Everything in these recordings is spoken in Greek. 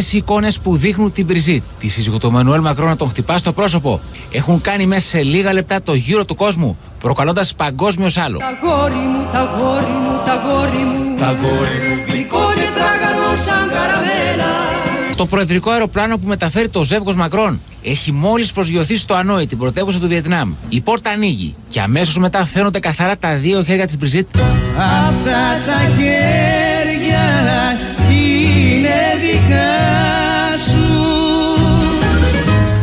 οι εικόνες που δείχνουν την Μπριζίτ, τη σύζυγο του Μανουέλ Μακρόν να τον χτυπάς στο πρόσωπο, έχουν κάνει μέσα σε λίγα λεπτά το γύρο του κόσμου, προκαλώντας παγκόσμιος άλλο. Τα γόρι μου, τα γόρι μου, τα γόρι μου, τα γόρι μου, γλυκό και τραγανό σαν καραμέλα. Το προεδρικό αεροπλάνο που μεταφέρει το ζεύγος Μακρόν έχει μόλις προσγειωθεί στο Ανόη, την πρωτεύουσα του Βιετνάμ. Η πόρτα ανοίγει και αμέσως μετά φαίνονται καθαρά τα δύο χέρια της Μπριζίτ. Αυτά τα χέρια είναι δικά σου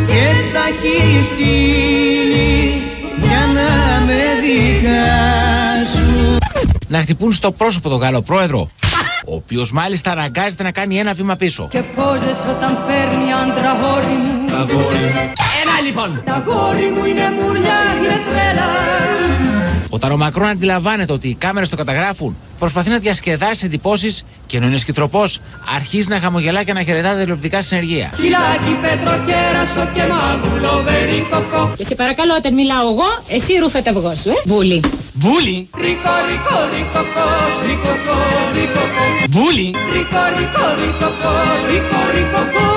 και τα έχει στείλει για να με δικά σου. Να χτυπούν στο πρόσωπο τον Γάλλο πρόεδρο, ο οποίος μάλιστα αναγκάζεται να κάνει ένα βήμα πίσω. Και πόζες όταν παίρνει άντρα γόρι μου. Τα γόρι μου. Ένα λοιπόν. Τα γόρι μου είναι μουρλιά, είναι τρέλα. Όταν ο Μακρόν αντιλαμβάνεται ότι οι κάμερες το καταγράφουν, προσπαθεί να διασκεδάσει εντυπώσεις και ενώ είναι σκητροπό, αρχίζει να χαμογελά και να χαιρετά τα τηλεοπτικά συνεργεία. Κυλάκι, πέτρο, κέρασο και μάγουλο, βερίκοκο. Και σε παρακαλώ όταν μιλάω εγώ, εσύ ρούφε τα αυγό σου, ε. Βούλη. Βούλη, Ρίκο, ρίκο, ρίκοκο, ρίκοκο, ρίκοκο. βούλη. Ρίκο, ρίκο, ρίκοκο, ρίκο, ρίκοκο.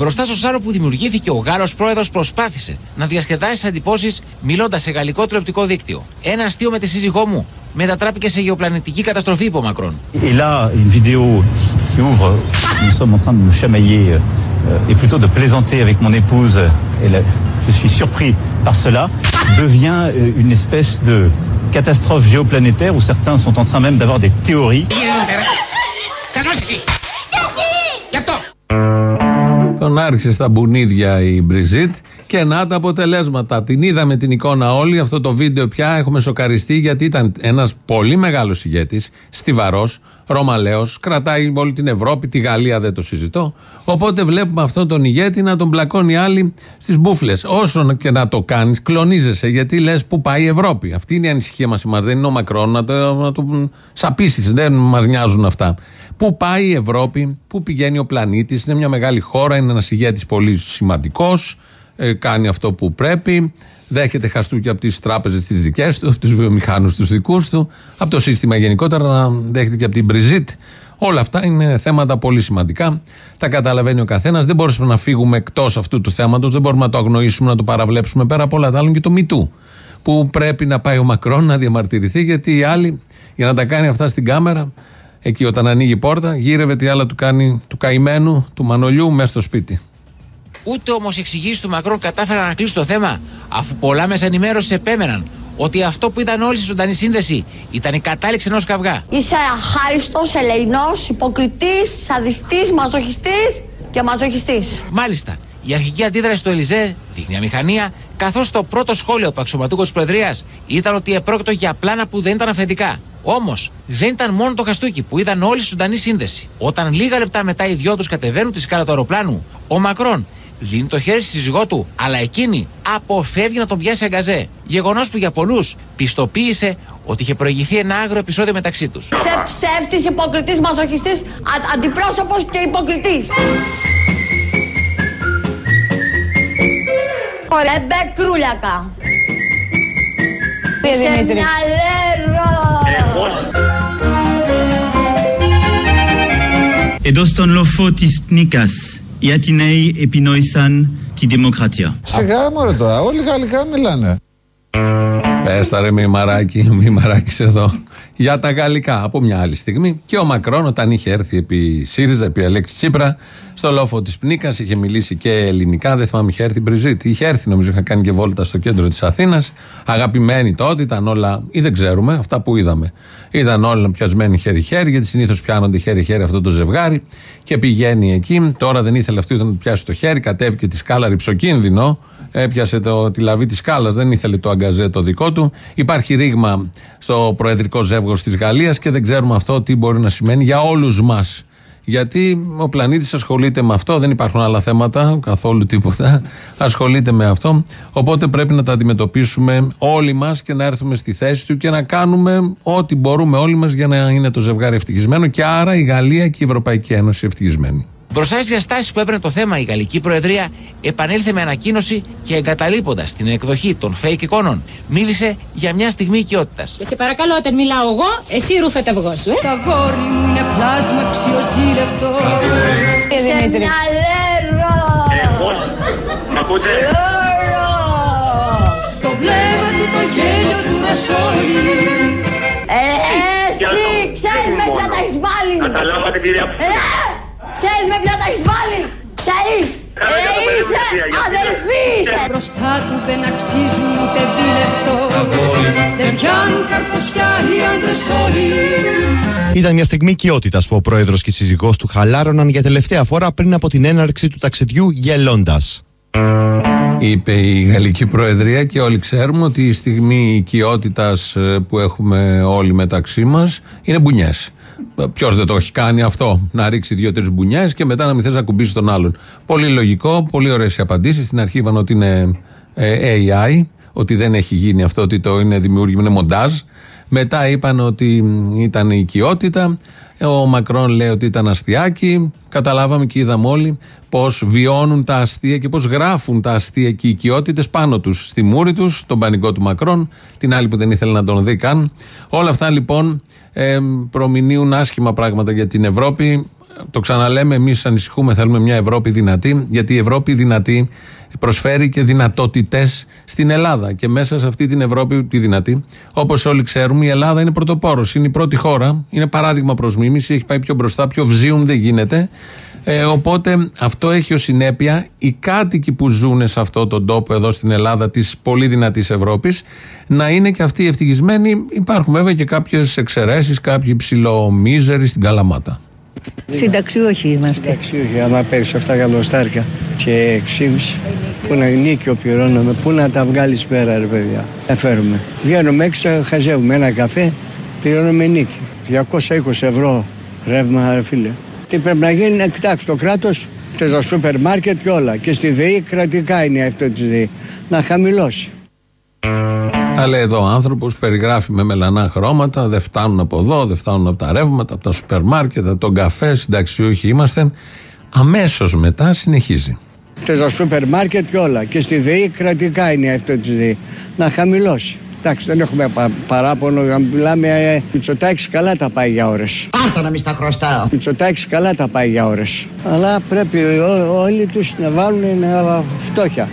Μπροστά στο σάρο που δημιουργήθηκε, ο Γάλλο πρόεδρο προσπάθησε να διασκεδάσει εντυπώσει μιλώντα σε γαλλικό τηλεοπτικό δίκτυο. Ένα αστείο με τη σύζυγό μου μετατράπηκε σε γεωπλανητική καταστροφή, είπε ο Μακρόν. Et là, une vidéo qui ouvre, nous sommes en train de nous chamailler euh, et plutôt de plaisanter avec mon épouse, et là, je suis surpris par cela, devient euh, une espèce de catastrophe géoplanétaire où certains sont en train même d'avoir des théories. Τον άρχισε στα μπουνίδια η Μπριζίτ και να τα αποτελέσματα. Την είδαμε την εικόνα όλοι. Αυτό το βίντεο πια έχουμε σοκαριστεί γιατί ήταν ένας πολύ μεγάλος ηγέτης, στιβαρός, ρωμαλαίος, κρατάει όλη την Ευρώπη, τη Γαλλία δεν το συζητώ. Οπότε βλέπουμε αυτόν τον ηγέτη να τον μπλακώνει άλλοι στις μπουφλες. Όσο και να το κάνεις, κλονίζεσαι γιατί λες που πάει η Ευρώπη. Αυτή είναι η ανησυχία μας. Μας δεν είναι ο Μακρόν να το, να το σαπίσεις. Δεν μας νοιάζουν αυτά. Πού πάει η Ευρώπη, πού πηγαίνει ο πλανήτης. Είναι μια μεγάλη χώρα, είναι ένας ηγέτης πολύ σημαντικός, κάνει αυτό που πρέπει, δέχεται χαστούκια από τις τράπεζες τις δικές του, από τους βιομηχάνους τους δικούς του, από το σύστημα γενικότερα να δέχεται και από την Μπριζίτ. Όλα αυτά είναι θέματα πολύ σημαντικά. Τα καταλαβαίνει ο καθένας. Δεν μπορούμε να φύγουμε εκτός αυτού του θέματος. Δεν μπορούμε να το αγνοήσουμε, να το παραβλέψουμε πέρα από όλα τα άλλα και το Μητού. Που πρέπει να πάει ο Μακρόν να διαμαρτυρηθεί, γιατί οι άλλοι για να τα κάνει αυτά στην κάμερα Εκεί όταν ανοίγει η πόρτα, γύρευε τι άλλα του κάνει του καημένου, του Μανολιού, μέσα στο σπίτι. Ούτε όμως οι εξηγήσεις του Μακρόν κατάφεραν να κλείσουν το θέμα, αφού πολλά μέσα ενημέρωσης επέμεναν ότι αυτό που ήταν όλοι στη ζωντανή σύνδεση ήταν η κατάληξη ενός καυγά. Είσαι αχάριστος, ελεηνός, υποκριτής, σαδιστής, μαζοχιστής και μαζοχιστής. Μάλιστα, η αρχική αντίδραση του Ελιζέ δείχνει αμηχανία, καθώς το πρώτο σχόλιο του αξιωματούχου της Προεδρίας ήταν ότι επρόκειτο για πλάνα που δεν ήταν αυθεντικά. Όμως, δεν ήταν μόνο το χαστούκι που είδαν όλοι στη ζωντανή σύνδεση. Όταν λίγα λεπτά μετά οι δυο τους κατεβαίνουν τη σκάλα του αεροπλάνου, ο Μακρόν δίνει το χέρι στη σύζυγό του, αλλά εκείνη αποφεύγει να τον πιάσει αγκαζέ. Γεγονός που για πολλούς πιστοποίησε ότι είχε προηγηθεί ένα άγριο επεισόδιο μεταξύ τους. Σε ψεύτης, υποκριτής, μαζοχιστής, αντιπρόσωπος και υποκριτής. Ωραία, μπεκρούλιακα. Σε μυαλέρο. Εδώ στον λόφο της πνίκας, η Ατιναίοι επινόησαν τη δημοκρατία. Σιγά μωρέ τώρα, όλοι γαλλικά μιλάνε. Πες τα ρε μη μαράκι, μη μαράκι εδώ. Για τα γαλλικά από μια άλλη στιγμή. Και ο Μακρόν, όταν είχε έρθει επί ΣΥΡΙΖΑ, επί Αλέξη Τσίπρα, στο λόφο της Πνίκας, είχε μιλήσει και ελληνικά. Δεν θυμάμαι, είχε έρθει η Μπριζίτη. Είχε έρθει, νομίζω, είχα κάνει και βόλτα στο κέντρο της Αθήνας. Αγαπημένη τότε, ήταν όλα, ή δεν ξέρουμε, αυτά που είδαμε. Ήταν όλα πιασμένοι χέρι-χέρι, γιατί συνήθως πιάνονται χέρι-χέρι αυτό το ζευγάρι. Και πηγαίνει εκεί. Τώρα δεν ήθελε αυτή να του πιάσει το χέρι, κατέβηκε τη σκάλα ρηψοκίνδυνο. Έπιασε το, τη λαβή της σκάλας, δεν ήθελε το αγκαζέ το δικό του. Υπάρχει ρήγμα στο προεδρικό ζεύγος της Γαλλίας και δεν ξέρουμε αυτό τι μπορεί να σημαίνει για όλους μας. Γιατί ο πλανήτης ασχολείται με αυτό, δεν υπάρχουν άλλα θέματα, καθόλου τίποτα. Ασχολείται με αυτό. Οπότε πρέπει να τα αντιμετωπίσουμε όλοι μας και να έρθουμε στη θέση του και να κάνουμε ό,τι μπορούμε όλοι μας για να είναι το ζευγάρι ευτυχισμένο και άρα η Γαλλία και η Ευρωπαϊκή Ένωση ευτυχισμένη. Μπροστά στις διαστάσεις που έπαιρνε το θέμα η Γαλλική Προεδρία, επανήλθε με ανακοίνωση και εγκαταλείποντας την εκδοχή των fake εικόνων, μίλησε για μια στιγμή οικειότητας. Και σε παρακαλώ, όταν μιλάω εγώ, εσύ ρούφε τα αυγός σου, ε. Τα γόρι μου είναι πλάσμα αξιοζήλευτο Σε μια λέρα. Το βλέμμα του, το γέλιο του ρασόλι Ε, εσύ ξέρεις με ποια τα έχεις βάλει. Καταλάβατε κυρία Ε, ξέρεις με ποια τα έχεις βάλει; Ξέρεις; Καλά, Ε, για το είσαι παιδί, παιδιά, γιατί αδελφή είσαι. Μπροστά του δεν αξίζουν ούτε δίλεπτο Δεν πιάνουν καρτοσιά οι άντρες όλοι Ήταν μια στιγμή οικειότητας που ο πρόεδρος και η σύζυγός του χαλάρωναν για τελευταία φορά πριν από την έναρξη του ταξιδιού γελώντας. Είπε η Γαλλική Προεδρία και όλοι ξέρουμε ότι η στιγμή οικειότητας που έχουμε όλοι μεταξύ μας είναι μπουνιές. Ποιος δεν το έχει κάνει αυτό, να ρίξει δύο-τρεις μπουνιές και μετά να μην θες να κουμπίσεις τον άλλον. Πολύ λογικό, πολύ ωραίες οι απαντήσεις. Στην αρχή είπαν ότι είναι ε, AI, ότι δεν έχει γίνει αυτό, ότι το είναι δημιούργημα, είναι μοντάζ. Μετά είπαν ότι ήταν η οικειότητα. Ο Μακρόν λέει ότι ήταν αστιάκι. Καταλάβαμε και είδαμε όλοι πώς βιώνουν τα αστεία και πώς γράφουν τα αστεία και οι οικειότητες πάνω τους. Στη μούρη τους, τον πανικό του Μακρόν, την άλλη που δεν ήθελε να τον δει καν. Όλα αυτά λοιπόν ε, προμηνύουν άσχημα πράγματα για την Ευρώπη. Το ξαναλέμε, εμείς ανησυχούμε, θέλουμε μια Ευρώπη δυνατή, γιατί η Ευρώπη δυνατή προσφέρει και δυνατότητες στην Ελλάδα. Και μέσα σε αυτή την Ευρώπη, τη δυνατή, όπως όλοι ξέρουμε, η Ελλάδα είναι πρωτοπόρος. Είναι η πρώτη χώρα, είναι παράδειγμα προς μίμηση, έχει πάει πιο μπροστά, πιο βζίουν δεν γίνεται. Ε, οπότε αυτό έχει ως συνέπεια οι κάτοικοι που ζουν σε αυτόν τον τόπο εδώ στην Ελλάδα της πολύ δυνατής Ευρώπης να είναι και αυτοί ευτυχισμένοι. Υπάρχουν βέβαια και κάποιες εξαιρέσεις, κάποιοι ψηλομίζεροι στην Καλαμάτα. Συνταξιούχοι είμαστε. Συνταξιούχοι, άμα παίρνεις αυτά γαλοστάρια και 6,5. Πού να νίκιο πληρώνουμε, πού να τα βγάλεις πέρα, ρε παιδιά. Τα φέρουμε. Βγαίνουμε έξω, χαζεύουμε ένα καφέ, πληρώνουμε νίκη. 220 ευρώ ρεύμα, ρε φίλε. Τι πρέπει να γίνει, να κοιτάξει το κράτος, τα σούπερ μάρκετ και όλα. Και στη ΔΕΗ κρατικά είναι αυτό της ΔΕΗ. Να χαμηλώσει. Τα λέει εδώ ο άνθρωπος, περιγράφει με μελανά χρώματα, δεν φτάνουν από εδώ, δεν φτάνουν από τα ρεύματα, από τα σούπερ μάρκετ, από τον καφέ, συνταξιούχοι είμαστε. Αμέσως μετά συνεχίζει. Τα σούπερ μάρκετ και όλα. Και στη ΔΕΗ κρατικά είναι αυτό της ΔΕΗ. Να χαμηλώσει. Εντάξει, δεν έχουμε πα, παράπονο. να Μιλάμε, ε, Μητσοτάκης καλά τα πάει για ώρες. Πάρτα να μη στα χρωστάω. Μητσοτάκης καλά τα πάει για ώρες. Αλλά πρέπει ό- όλοι τους να βάλουν ένα φτώχεια.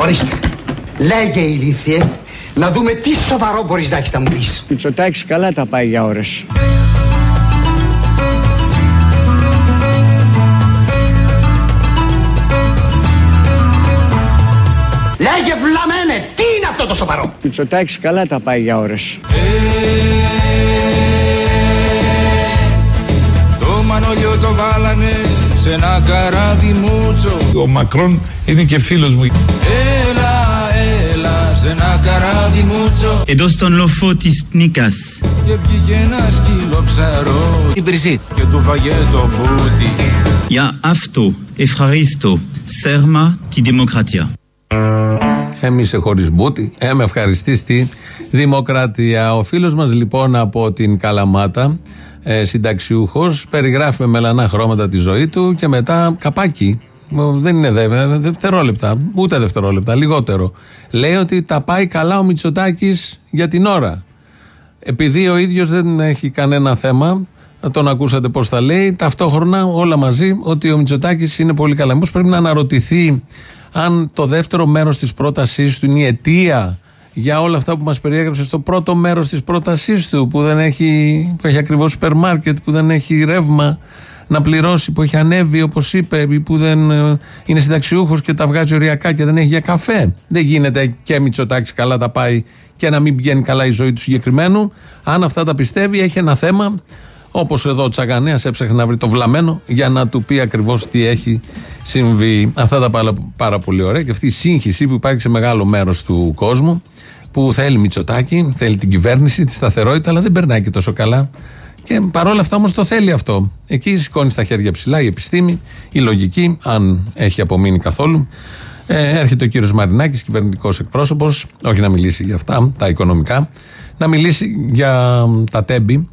Ορίστε. Λέγε ηλίθιε, να δούμε τι σοβαρό μπορείς να έχεις να μου πεις. Μητσοτάκης καλά τα πάει για ώρες. Λέγε βλαμένε, τι είναι αυτό το σοβαρό. Μητσοτάκης καλά τα πάει για ώρες. Το μανολιό το βάλανε σε ένα καράβι μούτσο Ο Μακρόν είναι και φίλος μου. Έλα, έλα σε ένα καράβι μούτσο Εδώ στον λοφό της Νίκας. Και βγήκε ένα σκύλο ψαρό Την Μπριζίτ. Και του φαγε το μπούτι Για αυτό, ευχαριστώ. Σέρμα τη δημοκρατία. Εμείς χωρίς μπούτι. Ε, με ευχαριστεί στη Δημοκρατία. Ο φίλος μας λοιπόν από την Καλαμάτα, ε, συνταξιούχος, περιγράφει με μελανά χρώματα τη ζωή του και μετά καπάκι. Μ, Δεν είναι δε, δευτερόλεπτα, ούτε δευτερόλεπτα, λιγότερο. Λέει ότι τα πάει καλά ο Μητσοτάκης για την ώρα. Επειδή ο ίδιος δεν έχει κανένα θέμα, τον ακούσατε πώς τα λέει, ταυτόχρονα όλα μαζί ότι ο Μητσοτάκης είναι πολύ καλά. Μήπως πρέπει να αναρωτηθεί αν το δεύτερο μέρος της πρότασής του είναι η αιτία για όλα αυτά που μας περιέγραψε στο πρώτο μέρος της πρότασής του, που δεν έχει, που έχει ακριβώς σούπερ μάρκετ, που δεν έχει ρεύμα να πληρώσει, που έχει ανέβει όπως είπε, ή που δεν ε, είναι συνταξιούχος και τα βγάζει οριακά και δεν έχει για καφέ. Δεν γίνεται και Μητσοτάκη καλά τα πάει και να μην πηγαίνει καλά η ζωή του συγκεκριμένου. Αν αυτά τα πιστεύει, έχει ένα θέμα. Όπως εδώ ο Τσαγανέας έψαχνε να βρει το βλαμμένο για να του πει ακριβώς τι έχει συμβεί. Αυτά τα πάρα, πάρα πολύ ωραία και αυτή η σύγχυση που υπάρχει σε μεγάλο μέρος του κόσμου που θέλει Μητσοτάκη, θέλει την κυβέρνηση, τη σταθερότητα, αλλά δεν περνάει και τόσο καλά Και παρόλα αυτά όμως το θέλει αυτό. Εκεί σηκώνει στα χέρια ψηλά η επιστήμη, η λογική, αν έχει απομείνει καθόλου. Ε, έρχεται ο κύριος Μαρινάκης, κυβερνητικός εκπρόσωπος, όχι να μιλήσει για αυτά, τα οικονομικά, να μιλήσει για τα τέμπη,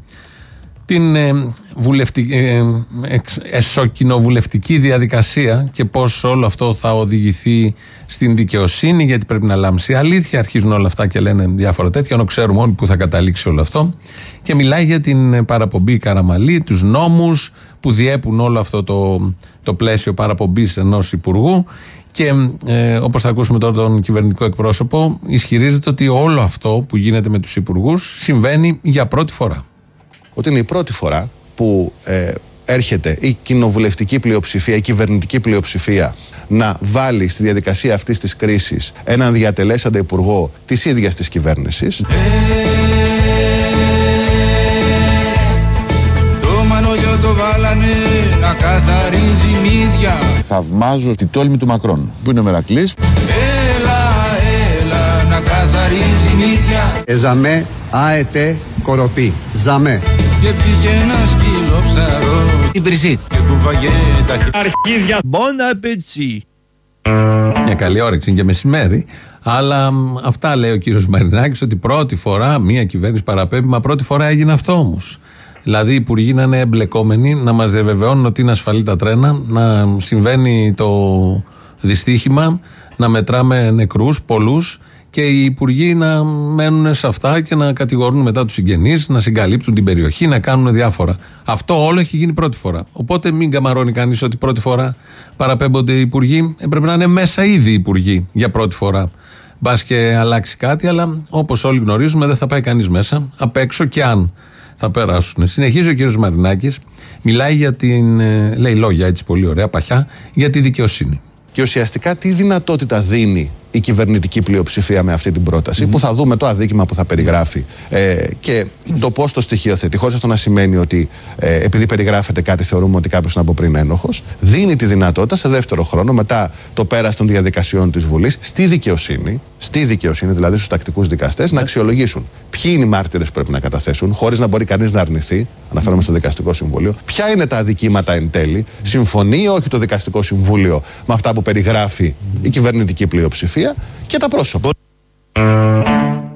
την ε, βουλευτική, ε, εξ- εσωκοινοβουλευτική διαδικασία και πώς όλο αυτό θα οδηγηθεί στην δικαιοσύνη γιατί πρέπει να λάμψει η αλήθεια αρχίζουν όλα αυτά και λένε διάφορα τέτοια ενώ ξέρουμε όλοι που θα καταλήξει όλο αυτό και μιλάει για την ε, παραπομπή Καραμαλή τους νόμους που διέπουν όλο αυτό το, το πλαίσιο παραπομπής ενός υπουργού και ε, όπως θα ακούσουμε τώρα τον κυβερνητικό εκπρόσωπο, ισχυρίζεται ότι όλο αυτό που γίνεται με τους υπουργούς συμβαίνει για πρώτη φορά. Ότι είναι η πρώτη φορά που ε, έρχεται η κοινοβουλευτική πλειοψηφία, η κυβερνητική πλειοψηφία να βάλει στη διαδικασία αυτής της κρίσης έναν διατελέσαντα υπουργό της ίδιας της κυβέρνησης. Το μανολιό το βάλανε να καθαρίζει μύδια Θαυμάζω τη τόλμη του Μακρόν, που είναι ο Μερακλής. Έλα, έλα να καθαρίζει μύδια Εζαμέ, άετε, κοροπή. Ζαμέ. Και βγήκε ένα σκύλο ψαρό Την Μπριζίτ. Και του φαγέ τα Αρχίδια. Bon appétit. Μια καλή όρεξη είναι και μεσημέρι. Αλλά μ, αυτά λέει ο κύριος Μαρινάκης ότι πρώτη φορά μία κυβέρνηση παραπέμπει, μα πρώτη φορά έγινε αυτό όμως. Δηλαδή οι υπουργοί να είναι εμπλεκόμενοι, να μας διαβεβαιώνουν ότι είναι ασφαλή τα τρένα, να συμβαίνει το δυστύχημα, να μετράμε νεκρούς, πολλούς και οι υπουργοί να μένουν σε αυτά και να κατηγορούν μετά τους συγγενείς, να συγκαλύπτουν την περιοχή, να κάνουν διάφορα. Αυτό όλο έχει γίνει πρώτη φορά. Οπότε μην καμαρώνει κανείς ότι πρώτη φορά παραπέμπονται οι υπουργοί. Έπρεπε να είναι μέσα ήδη οι υπουργοί για πρώτη φορά. Μπας και αλλάξει κάτι, αλλά όπως όλοι γνωρίζουμε, δεν θα πάει κανείς μέσα. Απ' έξω και αν θα περάσουν. Συνεχίζει ο κύριος Μαρινάκης, μιλάει για την. ε, λέει λόγια έτσι πολύ ωραία, παχιά, για τη δικαιοσύνη. Και ουσιαστικά τι δυνατότητα δίνει η κυβερνητική πλειοψηφία με αυτή την πρόταση, που θα δούμε το αδίκημα που θα περιγράφει ε, και το πώς το στοιχειοθετεί, χωρίς αυτό να σημαίνει ότι ε, επειδή περιγράφεται κάτι θεωρούμε ότι κάποιος είναι από πριν ένοχος. Δίνει τη δυνατότητα σε δεύτερο χρόνο, μετά το πέρας των διαδικασιών της Βουλής, στη δικαιοσύνη, στη δικαιοσύνη, δηλαδή στους τακτικούς δικαστές, να αξιολογήσουν ποιοι είναι οι μάρτυρες που πρέπει να καταθέσουν, χωρίς να μπορεί κανείς να αρνηθεί. Αναφέρομαι στο Δικαστικό Συμβούλιο. Ποια είναι τα αδικήματα εν τέλει, συμφωνεί ή όχι το Δικαστικό Συμβούλιο με αυτά που περιγράφει η κυβερνητική πλειοψηφία και τα πρόσωπα.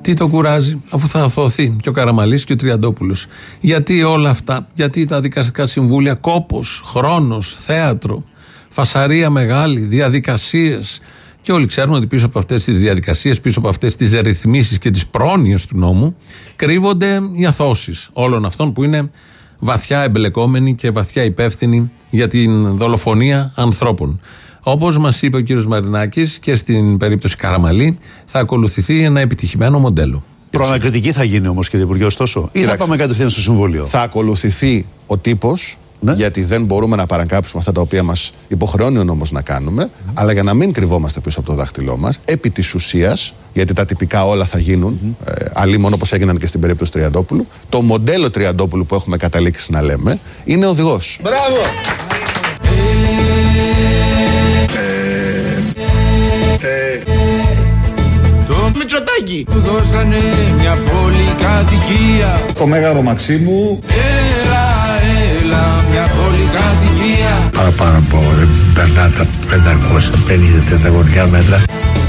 Τι το κουράζει, αφού θα αθωωθεί και ο Καραμαλής και ο Τριαντόπουλος. Γιατί όλα αυτά, γιατί τα δικαστικά συμβούλια, κόπος, χρόνος, θέατρο, φασαρία μεγάλη, διαδικασίες. Και όλοι ξέρουμε ότι πίσω από αυτές τις διαδικασίες, πίσω από αυτές τις ρυθμίσεις και τις πρόνοιες του νόμου, κρύβονται οι αθώσεις όλων αυτών που είναι βαθιά εμπλεκόμενοι και βαθιά υπεύθυνοι για την δολοφονία ανθρώπων. Όπως μας είπε ο κύριος Μαρινάκης και στην περίπτωση Καραμαλή, θα ακολουθηθεί ένα επιτυχημένο μοντέλο. Προανακριτική θα γίνει όμως, κύριε Υπουργέ, ωστόσο. Ή θα Κοιτάξτε, πάμε κατευθείαν στο Συμβούλιο; Θα ακολουθηθεί ο τύπος, γιατί δεν μπορούμε να παρακάψουμε αυτά τα οποία μας υποχρεώνει ο νόμος να κάνουμε, αλλά για να μην κρυβόμαστε πίσω από το δάχτυλό μας, επί της ουσίας, γιατί τα τυπικά όλα θα γίνουν, ε, αλλή μόνο όπως έγιναν και στην περίπτωση Τριαντόπουλου, το μοντέλο Τριαντόπουλου που έχουμε καταλήξει να λέμε είναι οδηγός. Μπράβο! Το Μητσοτάκι Του δώσανε μια πολυκατοικία Το Μέγαρο Μαξίμου Έλα, έλα, μια πολυκατοικία Παραπάνω από δεν περνά τα 550 τετραγωνικά μέτρα.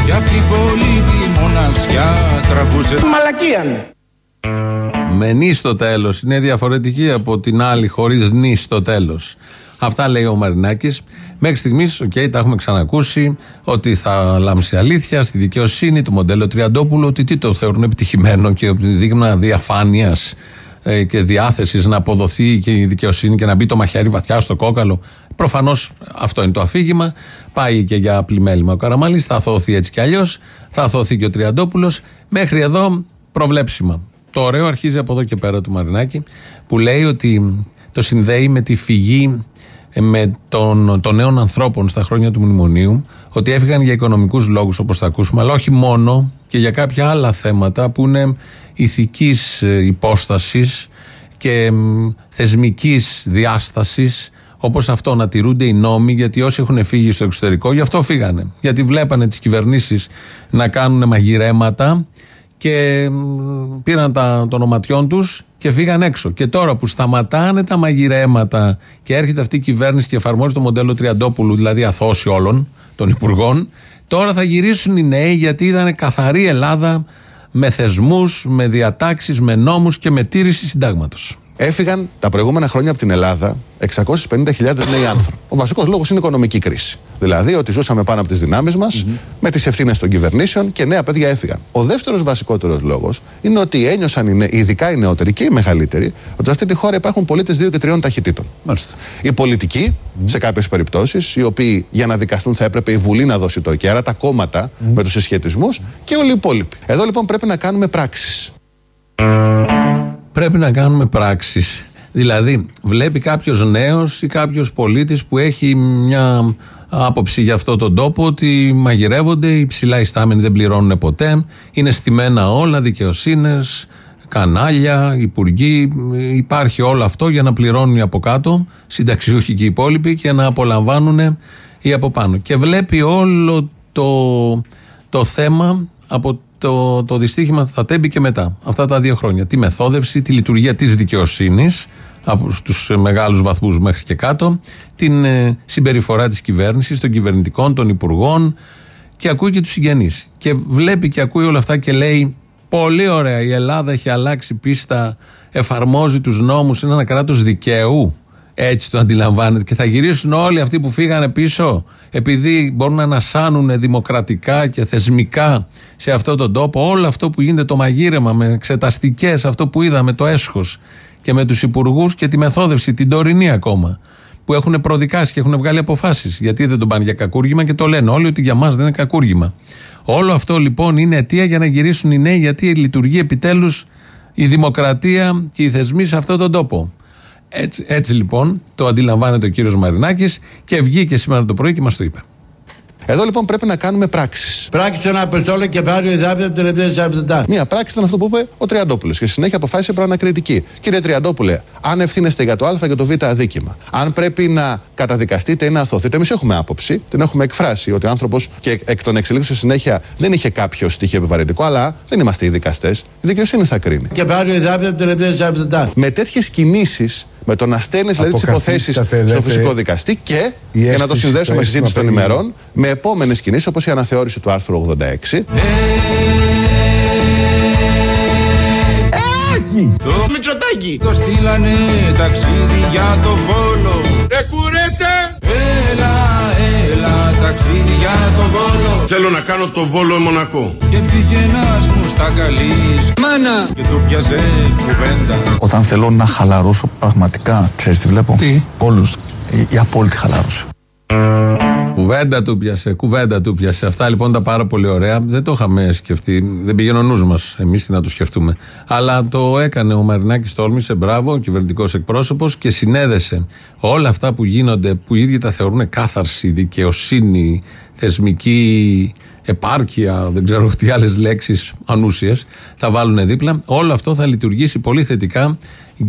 Και απ' την πόλη τη μοναξιά τραβούσε Μαλακίαν. Με νη στο τέλος. Είναι διαφορετική από την άλλη χωρίς νη στο τέλος. Αυτά λέει ο Μαρινάκης. Μέχρι στιγμής, οκ, τα έχουμε ξανακούσει ότι θα λάμψει αλήθεια στη δικαιοσύνη, το μοντέλο Τριαντόπουλου, ότι τι το θεωρούν επιτυχημένο και δείγμα διαφάνειας και διάθεσης να αποδοθεί και η δικαιοσύνη και να μπει το μαχαίρι βαθιά στο κόκαλο. Προφανώς αυτό είναι το αφήγημα. Πάει και για πλημέλημα ο Καραμαλή, θα αθωωθεί έτσι κι αλλιώς. Θα αθωωθεί και ο Τριαντόπουλος. Μέχρι εδώ προβλέψιμα. Το ωραίο αρχίζει από εδώ και πέρα του Μαρινάκη που λέει ότι το συνδέει με τη φυγή ε, με τον, των νέων ανθρώπων στα χρόνια του μνημονίου ότι έφυγαν για οικονομικούς λόγους όπως θα ακούσουμε αλλά όχι μόνο και για κάποια άλλα θέματα που είναι ηθικής ε, υπόστασης και μ, θεσμικής διάστασης όπως αυτό να τηρούνται οι νόμοι γιατί όσοι έχουν φύγει στο εξωτερικό γι' αυτό φύγανε γιατί βλέπανε τις κυβερνήσεις να κάνουν μαγειρέματα και πήραν τα, των οματιών τους και φύγαν έξω. Και τώρα που σταματάνε τα μαγειρέματα και έρχεται αυτή η κυβέρνηση και εφαρμόζει το μοντέλο Τριαντόπουλου, δηλαδή αθώση όλων των υπουργών, τώρα θα γυρίσουν οι νέοι γιατί είδανε καθαρή Ελλάδα με θεσμούς, με διατάξεις, με νόμους και με τήρηση συντάγματος. Έφυγαν τα προηγούμενα χρόνια από την Ελλάδα 650.000 νέοι άνθρωποι. Ο βασικός λόγος είναι η οικονομική κρίση. Δηλαδή ότι ζούσαμε πάνω από τις δυνάμεις μας, με τις ευθύνες των κυβερνήσεων και νέα παιδιά έφυγαν. Ο δεύτερος βασικότερος λόγος είναι ότι ένιωσαν οι νε... ειδικά οι νεότεροι και οι μεγαλύτεροι ότι σε αυτή τη χώρα υπάρχουν πολίτες δύο και τριών ταχυτήτων. Μάλιστα. Οι πολιτικοί, σε κάποιες περιπτώσεις, οι οποίοι για να δικαστούν θα έπρεπε η Βουλή να δώσει το και άρα τα κόμματα με τους συσχετισμούς και όλοι οι υπόλοιποι. Εδώ λοιπόν πρέπει να κάνουμε πράξεις. Πρέπει να κάνουμε πράξεις. Δηλαδή, βλέπει κάποιος νέος ή κάποιος πολίτης που έχει μια άποψη για αυτό τον τόπο ότι μαγειρεύονται, οι ψηλά ιστάμενοι δεν πληρώνουν ποτέ, είναι στημένα όλα, δικαιοσύνες, κανάλια, υπουργοί, υπάρχει όλο αυτό για να πληρώνουν οι από κάτω, συνταξιούχοι και οι υπόλοιποι και να απολαμβάνουν οι από πάνω. Και βλέπει όλο το, το θέμα από το, το δυστύχημα θα τέμπει και μετά. Αυτά τα δύο χρόνια. Τη μεθόδευση, τη λειτουργία της δικαιοσύνης από στου μεγάλους βαθμούς μέχρι και κάτω, την ε, συμπεριφορά της κυβέρνησης, των κυβερνητικών, των υπουργών και ακούει και τους συγγενείς. Και βλέπει και ακούει όλα αυτά και λέει: Πολύ ωραία, η Ελλάδα έχει αλλάξει πίστα, εφαρμόζει τους νόμους, είναι ένα κράτος δικαίου. Έτσι το αντιλαμβάνεται. Και θα γυρίσουν όλοι αυτοί που φύγανε πίσω, επειδή μπορούν να ανασάνουν δημοκρατικά και θεσμικά σε αυτόν τον τόπο όλο αυτό που γίνεται το μαγείρεμα με εξεταστικές, αυτό που είδαμε, το έσχος και με τους υπουργούς και τη μεθόδευση, την τωρινή ακόμα, που έχουν προδικάσει και έχουν βγάλει αποφάσεις. Γιατί δεν τον πάνε για κακούργημα και το λένε όλοι ότι για μας δεν είναι κακούργημα. Όλο αυτό λοιπόν είναι αιτία για να γυρίσουν οι νέοι, γιατί λειτουργεί επιτέλους η δημοκρατία και οι θεσμοί σε αυτόν τον τόπο. Έτσι, έτσι λοιπόν το αντιλαμβάνεται ο κύριος Μαρινάκης και βγήκε σήμερα το πρωί και μας το είπε. Εδώ λοιπόν πρέπει να κάνουμε πράξεις. Πράξη τον Αποστόλο και πάρει ο Ιδάπη από την Επτά Μία πράξη ήταν αυτό που είπε ο Τριαντόπουλος και στη συνέχεια αποφάσισε προανακριτική. Κύριε Τριαντόπουλε, αν ευθύνεστε για το Α και το Β αδίκημα, αν πρέπει να καταδικαστείτε ή να αθωθείτε, εμείς έχουμε άποψη, την έχουμε εκφράσει ότι ο άνθρωπος και εκ των εξελίξεων στη συνέχεια δεν είχε κάποιο στοιχείο επιβαρυντικό, αλλά δεν είμαστε οι δικαστέ. Η δικαιοσύνη θα κρίνει. Και πάρει ο Ιδάπη από την Επτά Με τέτοιες κινήσεις με το να στέλνεις δηλαδή τις υποθέσεις στο φυσικό δικαστή και για να το συνδέσω με συζήτηση των ημερών με επόμενες κινήσεις όπως η αναθεώρηση του άρθρου 86. Έχει! Το Μητσοτάκι Το στείλανε ταξίδι για το Βόλο Ε κουρέτε! Έλα, έλα, ταξίδι για το Βόλο Θέλω να κάνω το Βόλο Μονακό Και πήγε ένας μου στα καλής Μάνα Και του πιασε κουβέντα Όταν θέλω να χαλαρώσω πραγματικά, ξέρεις τι βλέπω; Τι; Όλους. Η, η απόλυτη χαλάρωση. Κουβέντα του πιάσε, κουβέντα του πιάσε. Αυτά λοιπόν τα πάρα πολύ ωραία. Δεν το είχαμε σκεφτεί. Δεν πήγαινε ο νους μας. Εμείς τι να το σκεφτούμε. Αλλά το έκανε ο Μαρινάκης Τόλμησε, μπράβο, ο κυβερνητικός εκπρόσωπος και συνέδεσε όλα αυτά που γίνονται, που οι ίδιοι τα θεωρούν κάθαρση, δικαιοσύνη, θεσμική επάρκεια, δεν ξέρω τι άλλες λέξεις ανούσιες, θα βάλουν δίπλα. Όλο αυτό θα λειτουργήσει πολύ θετικά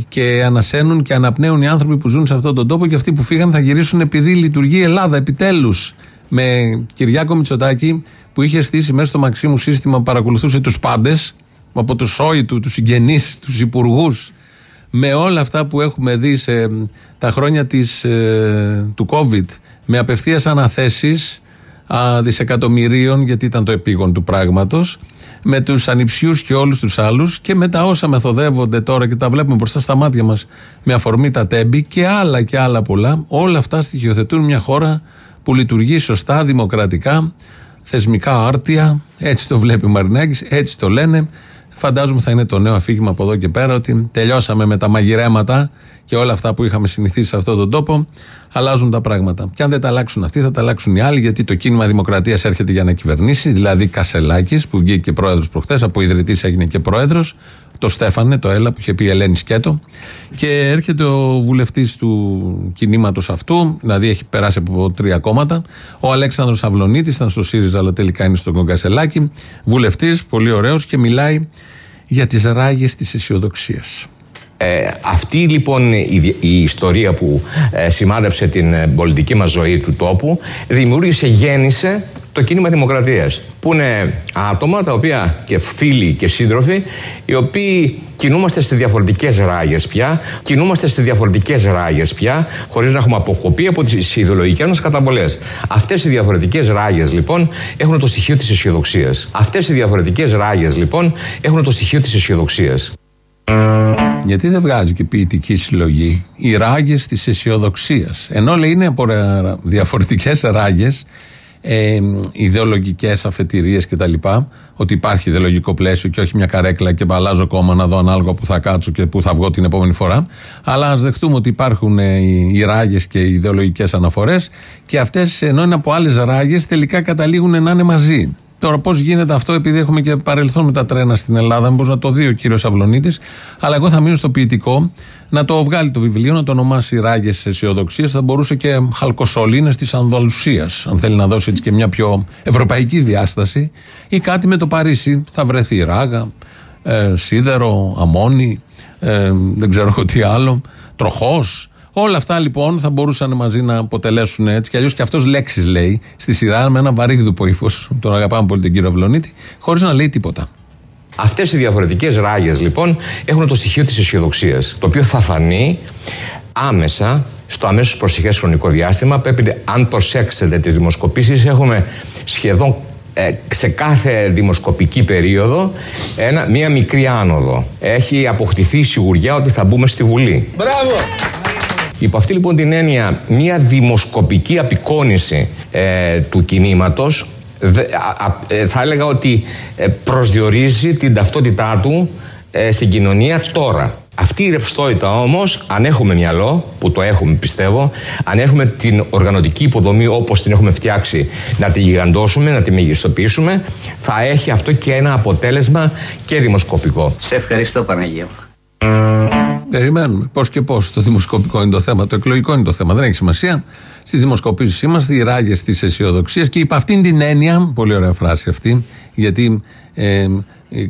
και ανασένουν και αναπνέουν οι άνθρωποι που ζουν σε αυτόν τον τόπο και αυτοί που φύγαν θα γυρίσουν επειδή λειτουργεί η Ελλάδα επιτέλους. Με Κυριάκο Μητσοτάκη που είχε στήσει μέσα στο Μαξίμου σύστημα που παρακολουθούσε τους πάντες, από τους σόι του, τους συγγενείς, τους υπουργούς, με όλα αυτά που έχουμε δει σε τα χρόνια της, ε, του COVID, με απευθείας αναθέσεις α, δισεκατομμυρίων, γιατί ήταν το επίγον του πράγματος, με τους ανιψιούς και όλους τους άλλους και με τα όσα μεθοδεύονται τώρα και τα βλέπουμε μπροστά στα μάτια μας με αφορμή τα τέμπη και άλλα και άλλα πολλά, όλα αυτά στοιχειοθετούν μια χώρα που λειτουργεί σωστά, δημοκρατικά, θεσμικά άρτια, έτσι το βλέπει ο Μαρινάκης, έτσι το λένε. Φαντάζομαι θα είναι το νέο αφήγημα από εδώ και πέρα ότι τελειώσαμε με τα μαγειρέματα και όλα αυτά που είχαμε συνηθίσει σε αυτόν τον τόπο. Αλλάζουν τα πράγματα. Και αν δεν τα αλλάξουν αυτοί, θα τα αλλάξουν οι άλλοι, γιατί το κίνημα Δημοκρατίας έρχεται για να κυβερνήσει. Δηλαδή Κασελάκης, που βγήκε και πρόεδρος προχθές, από ιδρυτής έγινε και πρόεδρος. Το Στέφανε, το Έλα, που είχε πει η Ελένη Σκέτο. Και έρχεται ο βουλευτής του κινήματος αυτού, δηλαδή έχει περάσει από τρία κόμματα. Ο Αλέξανδρος Αυλονίτης ήταν στο ΣΥΡΙΖΑ, αλλά τελικά είναι στον Κασελάκη. Βουλευτής, πολύ ωραίος και μιλάει για τις ράγες της αισιοδοξίας. Ε, αυτή λοιπόν η, η ιστορία που ε, σημάδεψε την ε, πολιτική μας ζωή του τόπου δημιούργησε, γέννησε το κίνημα Δημοκρατίας. Που είναι άτομα τα οποία και φίλοι και σύντροφοι, οι οποίοι κινούμαστε σε διαφορετικές ράγες πια, κινούμαστε σε διαφορετικές ράγες πια, χωρίς να έχουμε αποκοπεί από τις ιδεολογικές μας καταβολές. Αυτές οι διαφορετικές ράγες λοιπόν έχουν το στοιχείο της αισιοδοξίας. Αυτές οι διαφορετικές ράγες λοιπόν έχουν το στοιχείο της αισιοδοξίας. Γιατί δεν βγάζει και ποιητική συλλογή οι ράγες της αισιοδοξίας. Ενώ λέει είναι από διαφορετικές ράγες, ε, ιδεολογικές αφετηρίες κτλ. Ότι υπάρχει ιδεολογικό πλαίσιο και όχι μια καρέκλα και αλλάζω κόμμα να δω ανάλογα που θα κάτσω και που θα βγω την επόμενη φορά. Αλλά ας δεχτούμε ότι υπάρχουν ε, οι, οι ράγες και οι ιδεολογικές αναφορές και αυτές ενώ είναι από άλλες ράγες τελικά καταλήγουν να είναι μαζί. Τώρα, πώς γίνεται αυτό, επειδή έχουμε και παρελθόν με τα τρένα στην Ελλάδα, μήπως να το δει ο κύριος Αυλονίτης. Αλλά εγώ θα μείνω στο ποιητικό, να το βγάλει το βιβλίο, να το ονομάσει Ράγες Αισιοδοξίας. Θα μπορούσε και Χαλκοσολίνες της Ανδαλουσίας, αν θέλει να δώσει έτσι και μια πιο ευρωπαϊκή διάσταση. Ή κάτι με το Παρίσι. Θα βρεθεί ράγα, ε, σίδερο, αμόνι, ε, δεν ξέρω εγώ τι άλλο, τροχός. Όλα αυτά λοιπόν θα μπορούσαν μαζί να αποτελέσουν έτσι κι αλλιώς και αυτός λέξεις λέει στη σειρά με ένα βαρύγδουπο ύφος. Τον αγαπάμε πολύ τον κύριο Αυλονίτη, χωρίς να λέει τίποτα. Αυτές οι διαφορετικές ράγες λοιπόν έχουν το στοιχείο της αισιοδοξίας, το οποίο θα φανεί άμεσα στο αμέσως προσεχές χρονικό διάστημα. Πρέπει, αν προσέξετε τις δημοσκοπήσεις, έχουμε σχεδόν ε, σε κάθε δημοσκοπική περίοδο ένα, μία μικρή άνοδο. Έχει αποκτηθεί η σιγουριά ότι θα μπούμε στη Βουλή. Μπράβο! Υπό αυτή λοιπόν την έννοια, μια δημοσκοπική απεικόνηση ε, του κινήματος ε, θα έλεγα ότι ε, προσδιορίζει την ταυτότητά του ε, στην κοινωνία τώρα. Αυτή η ρευστότητα όμως, αν έχουμε μυαλό, που το έχουμε πιστεύω, αν έχουμε την οργανωτική υποδομή όπως την έχουμε φτιάξει, να τη γιγαντώσουμε, να τη μεγιστοποιήσουμε, θα έχει αυτό και ένα αποτέλεσμα και δημοσκοπικό. Σε ευχαριστώ Παναγία. Περιμένουμε. Πώς και πώς. Το δημοσκοπικό είναι το θέμα. Το εκλογικό είναι το θέμα. Δεν έχει σημασία. Στι δημοσκοπήσει είμαστε οι ράγες της αισιοδοξίας και υπ' αυτήν την έννοια. Πολύ ωραία φράση αυτή. Γιατί ε,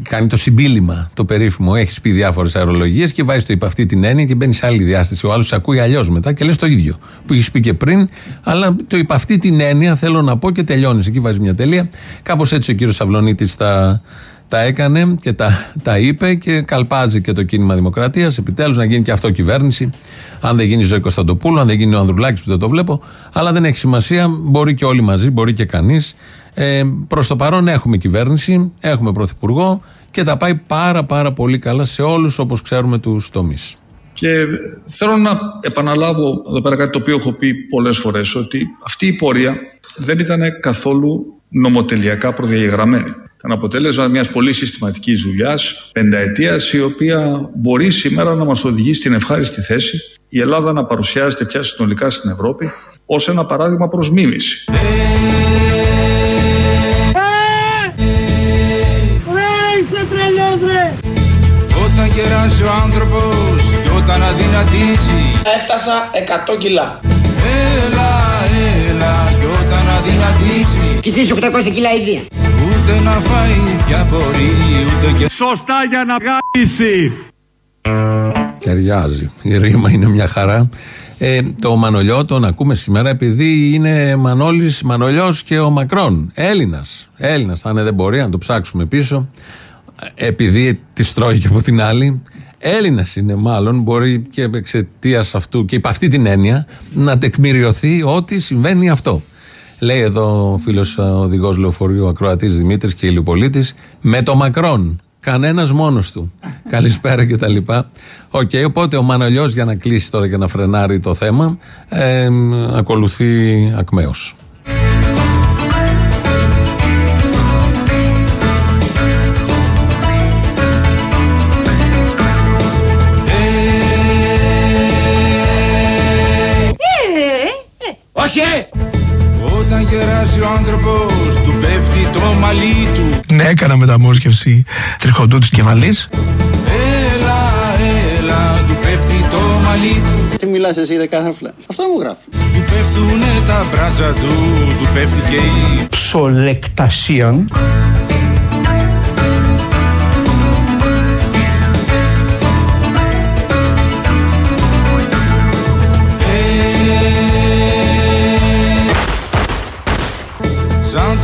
κάνει το συμπίλημα το περίφημο. Έχεις πει διάφορες αερολογίες και βάζεις το υπ' αυτή την έννοια και μπαίνεις σε άλλη διάσταση. Ο άλλος ακούει αλλιώς μετά και λες το ίδιο που έχεις πει και πριν. Αλλά το υπ' αυτή την έννοια θέλω να πω και τελειώνεις. Εκεί βάζεις μια τελεία. Κάπως έτσι ο κύριος Σαυλονίτης τα τα έκανε και τα, τα είπε και καλπάζει και το κίνημα Δημοκρατίας. Επιτέλους να γίνει και αυτό κυβέρνηση. Αν δεν γίνει η Ζωή Κωνσταντοπούλου, αν δεν γίνει ο Ανδρουλάκης που δεν το βλέπω. Αλλά δεν έχει σημασία. Μπορεί και όλοι μαζί, μπορεί και κανείς. Ε, Προς το παρόν έχουμε κυβέρνηση, έχουμε πρωθυπουργό και τα πάει πάρα πάρα πολύ καλά σε όλους όπως ξέρουμε τους τομείς. Και θέλω να επαναλάβω εδώ πέρα κάτι το οποίο έχω πει πολλές φορές ότι αυτή η πορεία δεν ήταν καθόλου νομοτελειακά προδιαγεγραμμένη. Ήταν αποτέλεσμα μιας πολύ συστηματικής δουλειάς, πενταετίας, η οποία μπορεί σήμερα να μας οδηγεί στην ευχάριστη θέση η Ελλάδα να παρουσιάζεται πια συνολικά στην Ευρώπη ως ένα παράδειγμα προς μίμηση. Όταν κεράσει ο άνθρωπος και όταν αδυνατήσει Έφτασα 100 κιλά. Έλα, έλα και όταν αδυνατήσει Και εσείς 800 κιλά ίδια. Ούτε να φάει πια μπορεί ούτε και Σωστά για να γάμισει. Ταιριάζει. Η ρήμα είναι μια χαρά. Ε, το Μανολιό τον ακούμε σήμερα επειδή είναι Μανώλης Μανολιός και ο Μακρόν. Έλληνας. Έλληνας θα είναι δεν μπορεί να το ψάξουμε πίσω. Επειδή της τρώει και από την άλλη. Έλληνας είναι μάλλον, μπορεί και εξαιτίας αυτού και υπ' αυτή την έννοια να τεκμηριωθεί ότι συμβαίνει αυτό. Λέει εδώ ο φίλος οδηγός λεωφορείου Ακροατής Δημήτρης και ηλιοπολίτης, με το Μακρόν. Κανένας μόνος του. Καλησπέρα και τα λοιπά. Οκ, οπότε ο Μανολιός για να κλείσει τώρα και να φρενάρει το θέμα, ε, ακολουθεί ακμαίως. Όχι! Όταν γεράσει ο άνθρωπος του πέφτει το μαλλί του Ναι, έκανα μεταμόσχευση τριχοντού της κεφαλής. Έλα, έλα, του πέφτει το μαλλί του Τι μιλάς εσύ ρε καράφλα. Αυτό μου γράφει. Του πέφτουνε τα μπράτσα του, του πέφτει και η Ψολεκτασίων.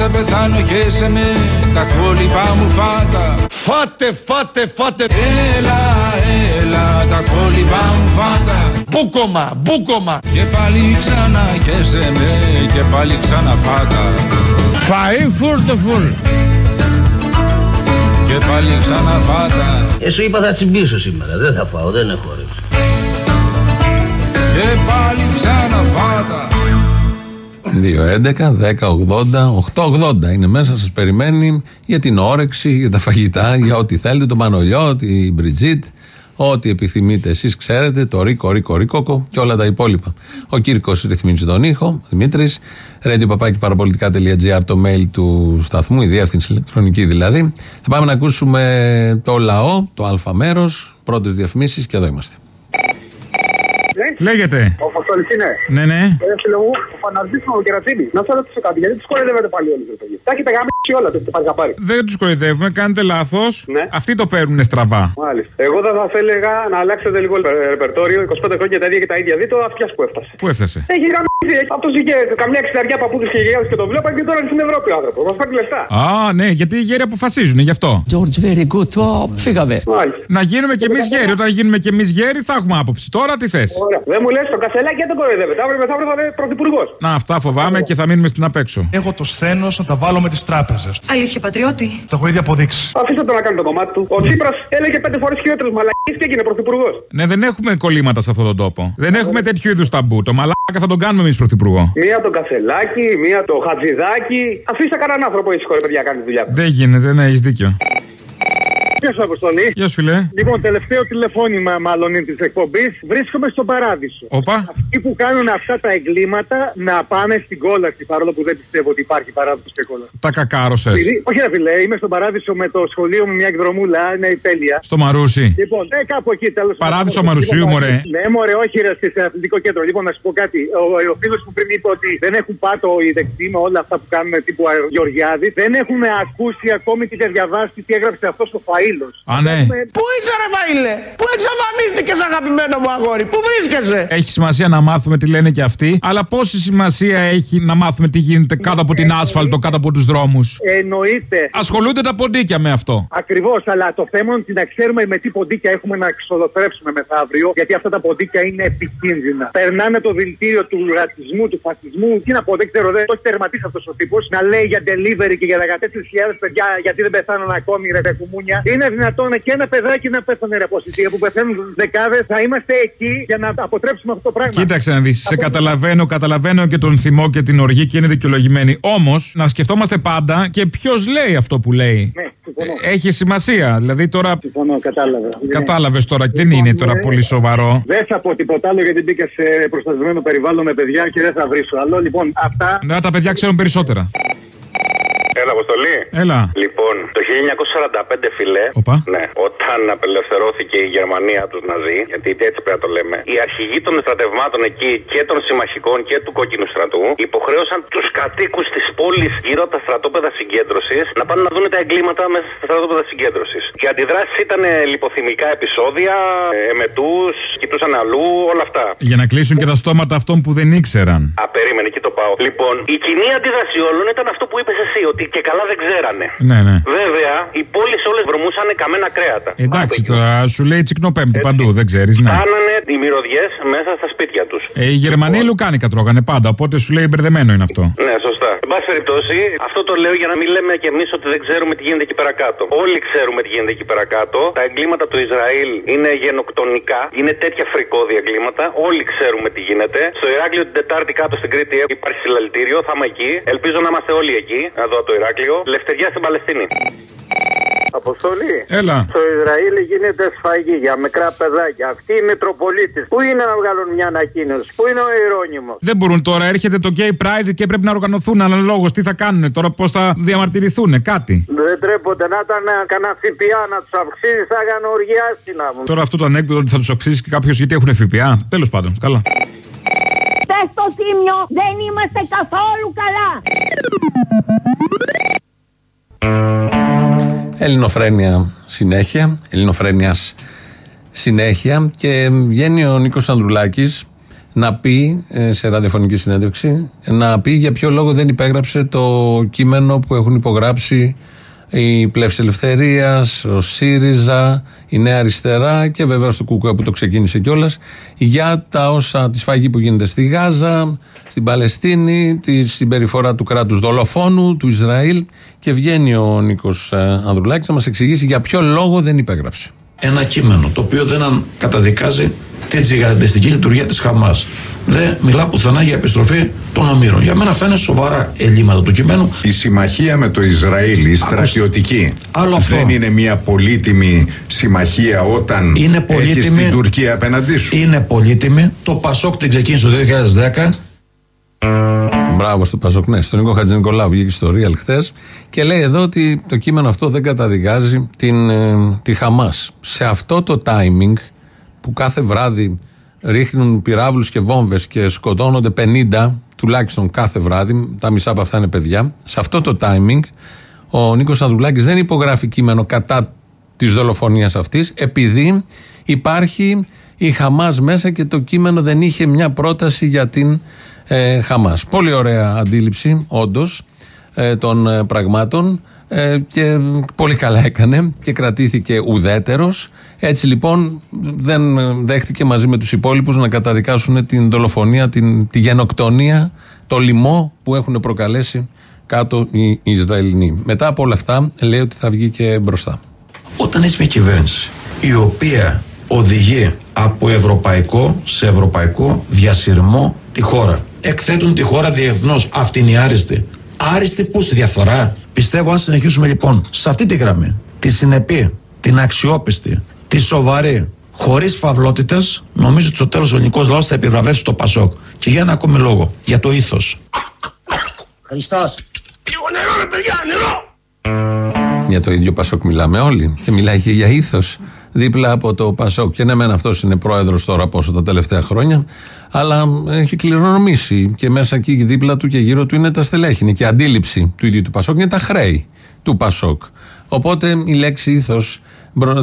Σαν τα ξανοχέσαι με. Τα κόλυβα μου φάτα. Φάτε, φάτε, φάτε. Έλα, έλα τα κόλυβα μου φάτα. Μπούκομα, μπούκομα. Και πάλι ξαναχέσαι με και πάλι ξαναφάτα Φαΐ φουρτοφουλ Και πάλι ξαναφάτα Ε, σου είπα θα τσιμπήσω σήμερα, δεν θα φάω, δεν έχω όρεξη. Και πάλι ξαναφάτα 2, 11, 10, 80, 880 είναι μέσα, σας περιμένει για την όρεξη, για τα φαγητά, για ό,τι θέλετε, τον Μανολιό, την Μπριτζίτ, ό,τι επιθυμείτε εσείς, ξέρετε, το ρίκο, ρίκο, ρίκοκο και όλα τα υπόλοιπα. Ο Κύρκος ρυθμίζει τον ήχο, Δημήτρης, radio το mail του σταθμού, η διεύθυνση ηλεκτρονική δηλαδή. Θα πάμε να ακούσουμε το λαό, το αλφα μέρος, πρώτες διαφημίσεις και εδώ είμαστε. Λέγεται. Ο Φωστόλης είναι. Ναι, ναι. Ε, φίλε μου, ο Φαναρδής ο Κερατσίνη. Να σα ρωτήσω κάτι, γιατί τους κοροϊδεύετε πάλι όλοι οι παιδιά. Τα έχετε γαμίσει όλα, το έχετε πάρει χαμπάρι. Δεν τους κοροϊδεύουμε, κάνετε λάθος. Ναι. Αυτοί το παίρνουν στραβά. Μάλιστα. Εγώ δεν θα έλεγα να αλλάξετε λίγο ρεπερτόριο. 25 χρόνια τα ίδια και τα ίδια. Δείτε ο αυτιά που έφτασε. Πού έφτασε; Έχει γαμίσει. Αυτό είχε καμιά εξαριά παππούδε και γιαγιάδε και το βλέπαν και τώρα είναι στην Ευρώπη ο άνθρωπο. Μας πάρει λεφτά. Α, ναι, γιατί οι γέροι αποφασίζουν γι' αυτό. George, very good. Oh, φύγαμε. Να γίνουμε κι εμείς γέροι. Όταν γίνουμε κι εμείς γέροι θα έχουμε άποψη. Τώρα τι θες; Ωραία. Δεν μου λες το κασελάκι δεν τον κοροϊδεύετε; Αύριο μεθαύριο θα είναι πρωθυπουργός. Να, αυτά φοβάμαι και θα μείνουμε στην απέξω. Έχω το σθένος να τα βάλω με τις τράπεζες. Αλήθεια, πατριώτη. Το έχω ήδη αποδείξει. Αφήστε το να κάνει το κομμάτι του. Ο Τσίπρας έλεγε πέντε φορές χειρότερε μαλακίε και έγινε πρωθυπουργός. Ναι, δεν έχουμε κολλήματα σε αυτόν τον τόπο. Δεν έχουμε τέτοιου είδους ταμπού. Το μαλάκα θα τον κάνουμε εμείς πρωθυπουργό. Μία τον κασελάκι, μία το χατζηδάκι. Αφήστε κανέναν άνθρωπο ήσυχο, ρε παιδιά, κάνει τη δουλειά. Δεν γίνεται, δεν έχεις δίκιο. Γεια σου, Αποστολή. Γεια σου, φιλέ. Λοιπόν, τελευταίο τηλεφώνημα, μάλλον είναι της εκπομπής. Βρίσκομαι στον παράδεισο. Όπα. Αυτοί που κάνουν αυτά τα εγκλήματα να πάνε στην κόλαση, παρόλο που δεν πιστεύω ότι υπάρχει παράδεισος και κόλαση. Τα κακάρωσες. Όχι, ρε φιλέ, είμαι στον παράδεισο με το σχολείο μου μια εκδρομούλα, είναι η τέλεια. Στο Μαρούσι. Λοιπόν, ε, κάπου εκεί τέλος Παράδεισο Μαρουσίου, μωρέ. Ναι, μωρέ, όχι, ρε, σε αθλητικό κέντρο. Λοιπόν, να σου πω κάτι. Ο, ο φίλος που πριν είπε ότι δεν έχουν πάτο οι δεξιοί με όλα αυτά που κάνουν τύπου Γεωργιάδη, δεν έχουν ακούσει ακόμη και διαβάσει τι έγραψε αυτός στο φαΐλο. Α, ναι. Πού είσαι ρε Φαΐλε, πού εξαφανίστηκες αγαπημένο μου αγόρι, πού βρίσκεσαι; Έχει σημασία να μάθουμε τι λένε και αυτοί, αλλά πόση σημασία έχει να μάθουμε τι γίνεται κάτω από την άσφαλτο, κάτω από τους δρόμους; Εννοείται. Ασχολούνται τα ποντίκια με αυτό. Ακριβώς, αλλά το θέμα είναι ότι να ξέρουμε με τι ποντίκια έχουμε να εξοδοθρέψουμε μεθαύριο, γιατί αυτά τα ποντίκια είναι επικίνδυνα. Περνάνε το δηλητήριο του ρατσισμού, του φασισμού. Τι να πω, δεν ξέρω, δεν το έχει τερματίσει αυτός ο τύπος. Να λέει για delivery και για 14.000 παιδιά γιατί δεν πεθάνουν ακόμη, ρε κουμούνια. Είναι δυνατόν και ένα παιδάκι να πέθανε ρε ποσιτία που πεθαίνουν δεκάδες. Θα είμαστε εκεί για να αποτρέψουμε αυτό το πράγμα. Κοίταξε να δεις. Σε καταλαβαίνω, καταλαβαίνω και τον θυμό και την οργή και είναι δικαιολογημένη. Όμως, να σκεφτόμαστε πάντα και ποιος λέει αυτό που λέει. Ναι, συμφωνώ. Έχει σημασία. Δηλαδή τώρα. Συμφωνώ, κατάλαβα. Κατάλαβες τώρα. Δεν είναι τώρα πολύ σοβαρό; Δεν θα πω τίποτα άλλο γιατί μπήκα σε προστατευμένο περιβάλλον με παιδιά και δεν θα βρίσω άλλο. Λοιπόν, αυτά. Να τα παιδιά ξέρουν περισσότερα. Έλα, Αποστολή. Έλα. Λοιπόν, το 1945, φιλέ. Οπα. Ναι, όταν απελευθερώθηκε η Γερμανία τους Ναζί, γιατί έτσι πρέπει να το λέμε, οι αρχηγοί των στρατευμάτων εκεί και των συμμαχικών και του κόκκινου στρατού υποχρέωσαν τους κατοίκους της πόλης γύρω από τα στρατόπεδα συγκέντρωσης να πάνε να δουν τα εγκλήματα μέσα στα στρατόπεδα συγκέντρωσης. Οι αντιδράσεις ήταν λιποθυμικά επεισόδια, εμετούς, κοιτούσαν αλλού, όλα αυτά. Για να κλείσουν και τα στόματα αυτών που δεν ήξεραν. Α, περίμενε, εκεί το πάω. Λοιπόν, η κοινή αντίδραση όλων ήταν αυτό που είπες εσύ, ότι και καλά δεν ξέρανε. Ναι, ναι. Βέβαια, οι πόλεις όλες βρωμούσαν καμένα κρέατα. Εντάξει τώρα, σου λέει τσικνοπέμπτη παντού, δεν ξέρεις, ναι. Κάνανε οι μυρωδιές μέσα στα σπίτια τους. Ε, οι Γερμανοί λουκάνικα τρώγανε πάντα, οπότε σου λέει μπερδεμένο είναι αυτό. Ναι, σωστά. Εν πάση περιπτώσει, αυτό το λέω για να μην λέμε κι εμείς ότι δεν ξέρουμε τι γίνεται εκεί πέρα κάτω. Όλοι ξέρουμε τι γίνεται εκεί πέρα κάτω. Τα εγκλήματα του Ισραήλ είναι γενοκτονικά. Είναι τέτοια φρικόδια εγκλήματα. Όλοι ξέρουμε τι γίνεται. Στο Ηράκλειο την Τετάρτη κάτω στην Κρήτη υπάρχει συλλαλητήριο. Θα είμαι εκεί. Ελπίζω να είμαστε όλοι εκεί. Εδώ το Ηράκλειο. Λευτεριά στην Παλαιστίνη. Αποστολή. Έλα. Στο Ισραήλ γίνεται σφαγή για μικρά παιδάκια. Αυτοί οι Μητροπολίτε. Πού είναι να βγάλουν μια ανακοίνωση, Πού είναι ο Ιερόνιμο. Δεν μπορούν τώρα, έρχεται το Gay Pride και πρέπει να οργανωθούν αναλόγω. Τι θα κάνουν τώρα, πώς θα διαμαρτυρηθούν, κάτι. Δεν τρέπονται να ήταν κανένα ΦΠΑ να τους αυξήσεις, θα έκανε οργιάσει να μου. Τώρα αυτό το ανέκδοτο ότι θα τους αυξήσει και κάποιος γιατί έχουν ΦΠΑ. Τέλος πάντων, καλά. Πες στο τίμιο, δεν είμαστε καθόλου καλά. Ελληνοφρένια συνέχεια, ελληνοφρένειας συνέχεια και βγαίνει ο Νίκος Ανδρουλάκης να πει ε, σε ραδιοφωνική συνέντευξη να πει για ποιο λόγο δεν υπέγραψε το κείμενο που έχουν υπογράψει η Πλεύση Ελευθερίας, ο ΣΥΡΙΖΑ, η Νέα Αριστερά και βεβαίω το ΚΚΕ που το ξεκίνησε κιόλας για τα όσα τη σφαγή που γίνεται στη Γάζα, στην Παλαιστίνη, τη συμπεριφορά του κράτους δολοφόνου, του Ισραήλ. Και βγαίνει ο Νίκος Ανδρουλάκης να μας εξηγήσει για ποιο λόγο δεν υπέγραψε. Ένα κείμενο το οποίο δεν αν- καταδικάζει τη τζιγαντιστική λειτουργία της Χαμάς. Δεν μιλά πουθενά για επιστροφή των ομήρων. Για μένα αυτά είναι σοβαρά ελλείμματα του κειμένου. Η συμμαχία με το Ισραήλ, η στρατιωτική, Άλλο αυτό. δεν είναι μια πολύτιμη συμμαχία όταν Είναι έχεις πολύτιμη. την Τουρκία απέναντί σου. Είναι πολύτιμη. Το Πασόκ την ξεκίνησε το 2010. Μπράβο στο Πασόκ, ναι, στον Νίκο Χατζη Νικολάου βγήκε στο Real χθες και λέει εδώ ότι το κείμενο αυτό δεν καταδικάζει την, ε, τη Χαμάς. Σε αυτό το timing που κάθε βράδυ ρίχνουν πυράβλους και βόμβες και σκοτώνονται 50 τουλάχιστον κάθε βράδυ, τα μισά από αυτά είναι παιδιά, σε αυτό το timing ο Νίκος Ανδρουλάκης δεν υπογράφει κείμενο κατά της δολοφονίας αυτής επειδή υπάρχει η Χαμάς μέσα και το κείμενο δεν είχε μια πρόταση για την ε, Χαμάς. Πολύ ωραία αντίληψη όντως ε, των ε, πραγμάτων ε, και πολύ καλά έκανε και κρατήθηκε ουδέτερος. Έτσι λοιπόν δεν ε, δέχτηκε μαζί με τους υπόλοιπους να καταδικάσουν την δολοφονία, την, τη γενοκτονία, το λοιμό που έχουν προκαλέσει κάτω οι Ισραηλινοί. Μετά από όλα αυτά λέει ότι θα βγει και μπροστά. Όταν είσαι μια κυβέρνηση η οποία οδηγεί από ευρωπαϊκό σε ευρωπαϊκό διασυρμό τη χώρα. Εκθέτουν τη χώρα διεθνώς. Αυτή είναι η άριστη. Άριστη πού στη διαφθορά. Πιστεύω αν συνεχίσουμε λοιπόν σε αυτή τη γραμμή, τη συνεπή, την αξιόπιστη, τη σοβαρή, χωρίς φαυλότητες, νομίζω ότι στο τέλος ο ελληνικό λαός θα επιβραβεύσει το Πασόκ. Και για ένα ακόμη λόγο, για το ήθος. Χριστός. Λίγο νερό ρε παιδιά, νερό! Για το ίδιο Πασόκ μιλάμε όλοι. Και μιλάει και για ήθος δίπλα από το Πασόκ. Και ναι, μεν αυτός είναι πρόεδρος τώρα πόσο τα τελευταία χρόνια, αλλά έχει κληρονομήσει και μέσα εκεί δίπλα του και γύρω του είναι τα στελέχη. Είναι και η αντίληψη του ίδιου του Πασόκ, είναι τα χρέη του Πασόκ. Οπότε η λέξη ήθος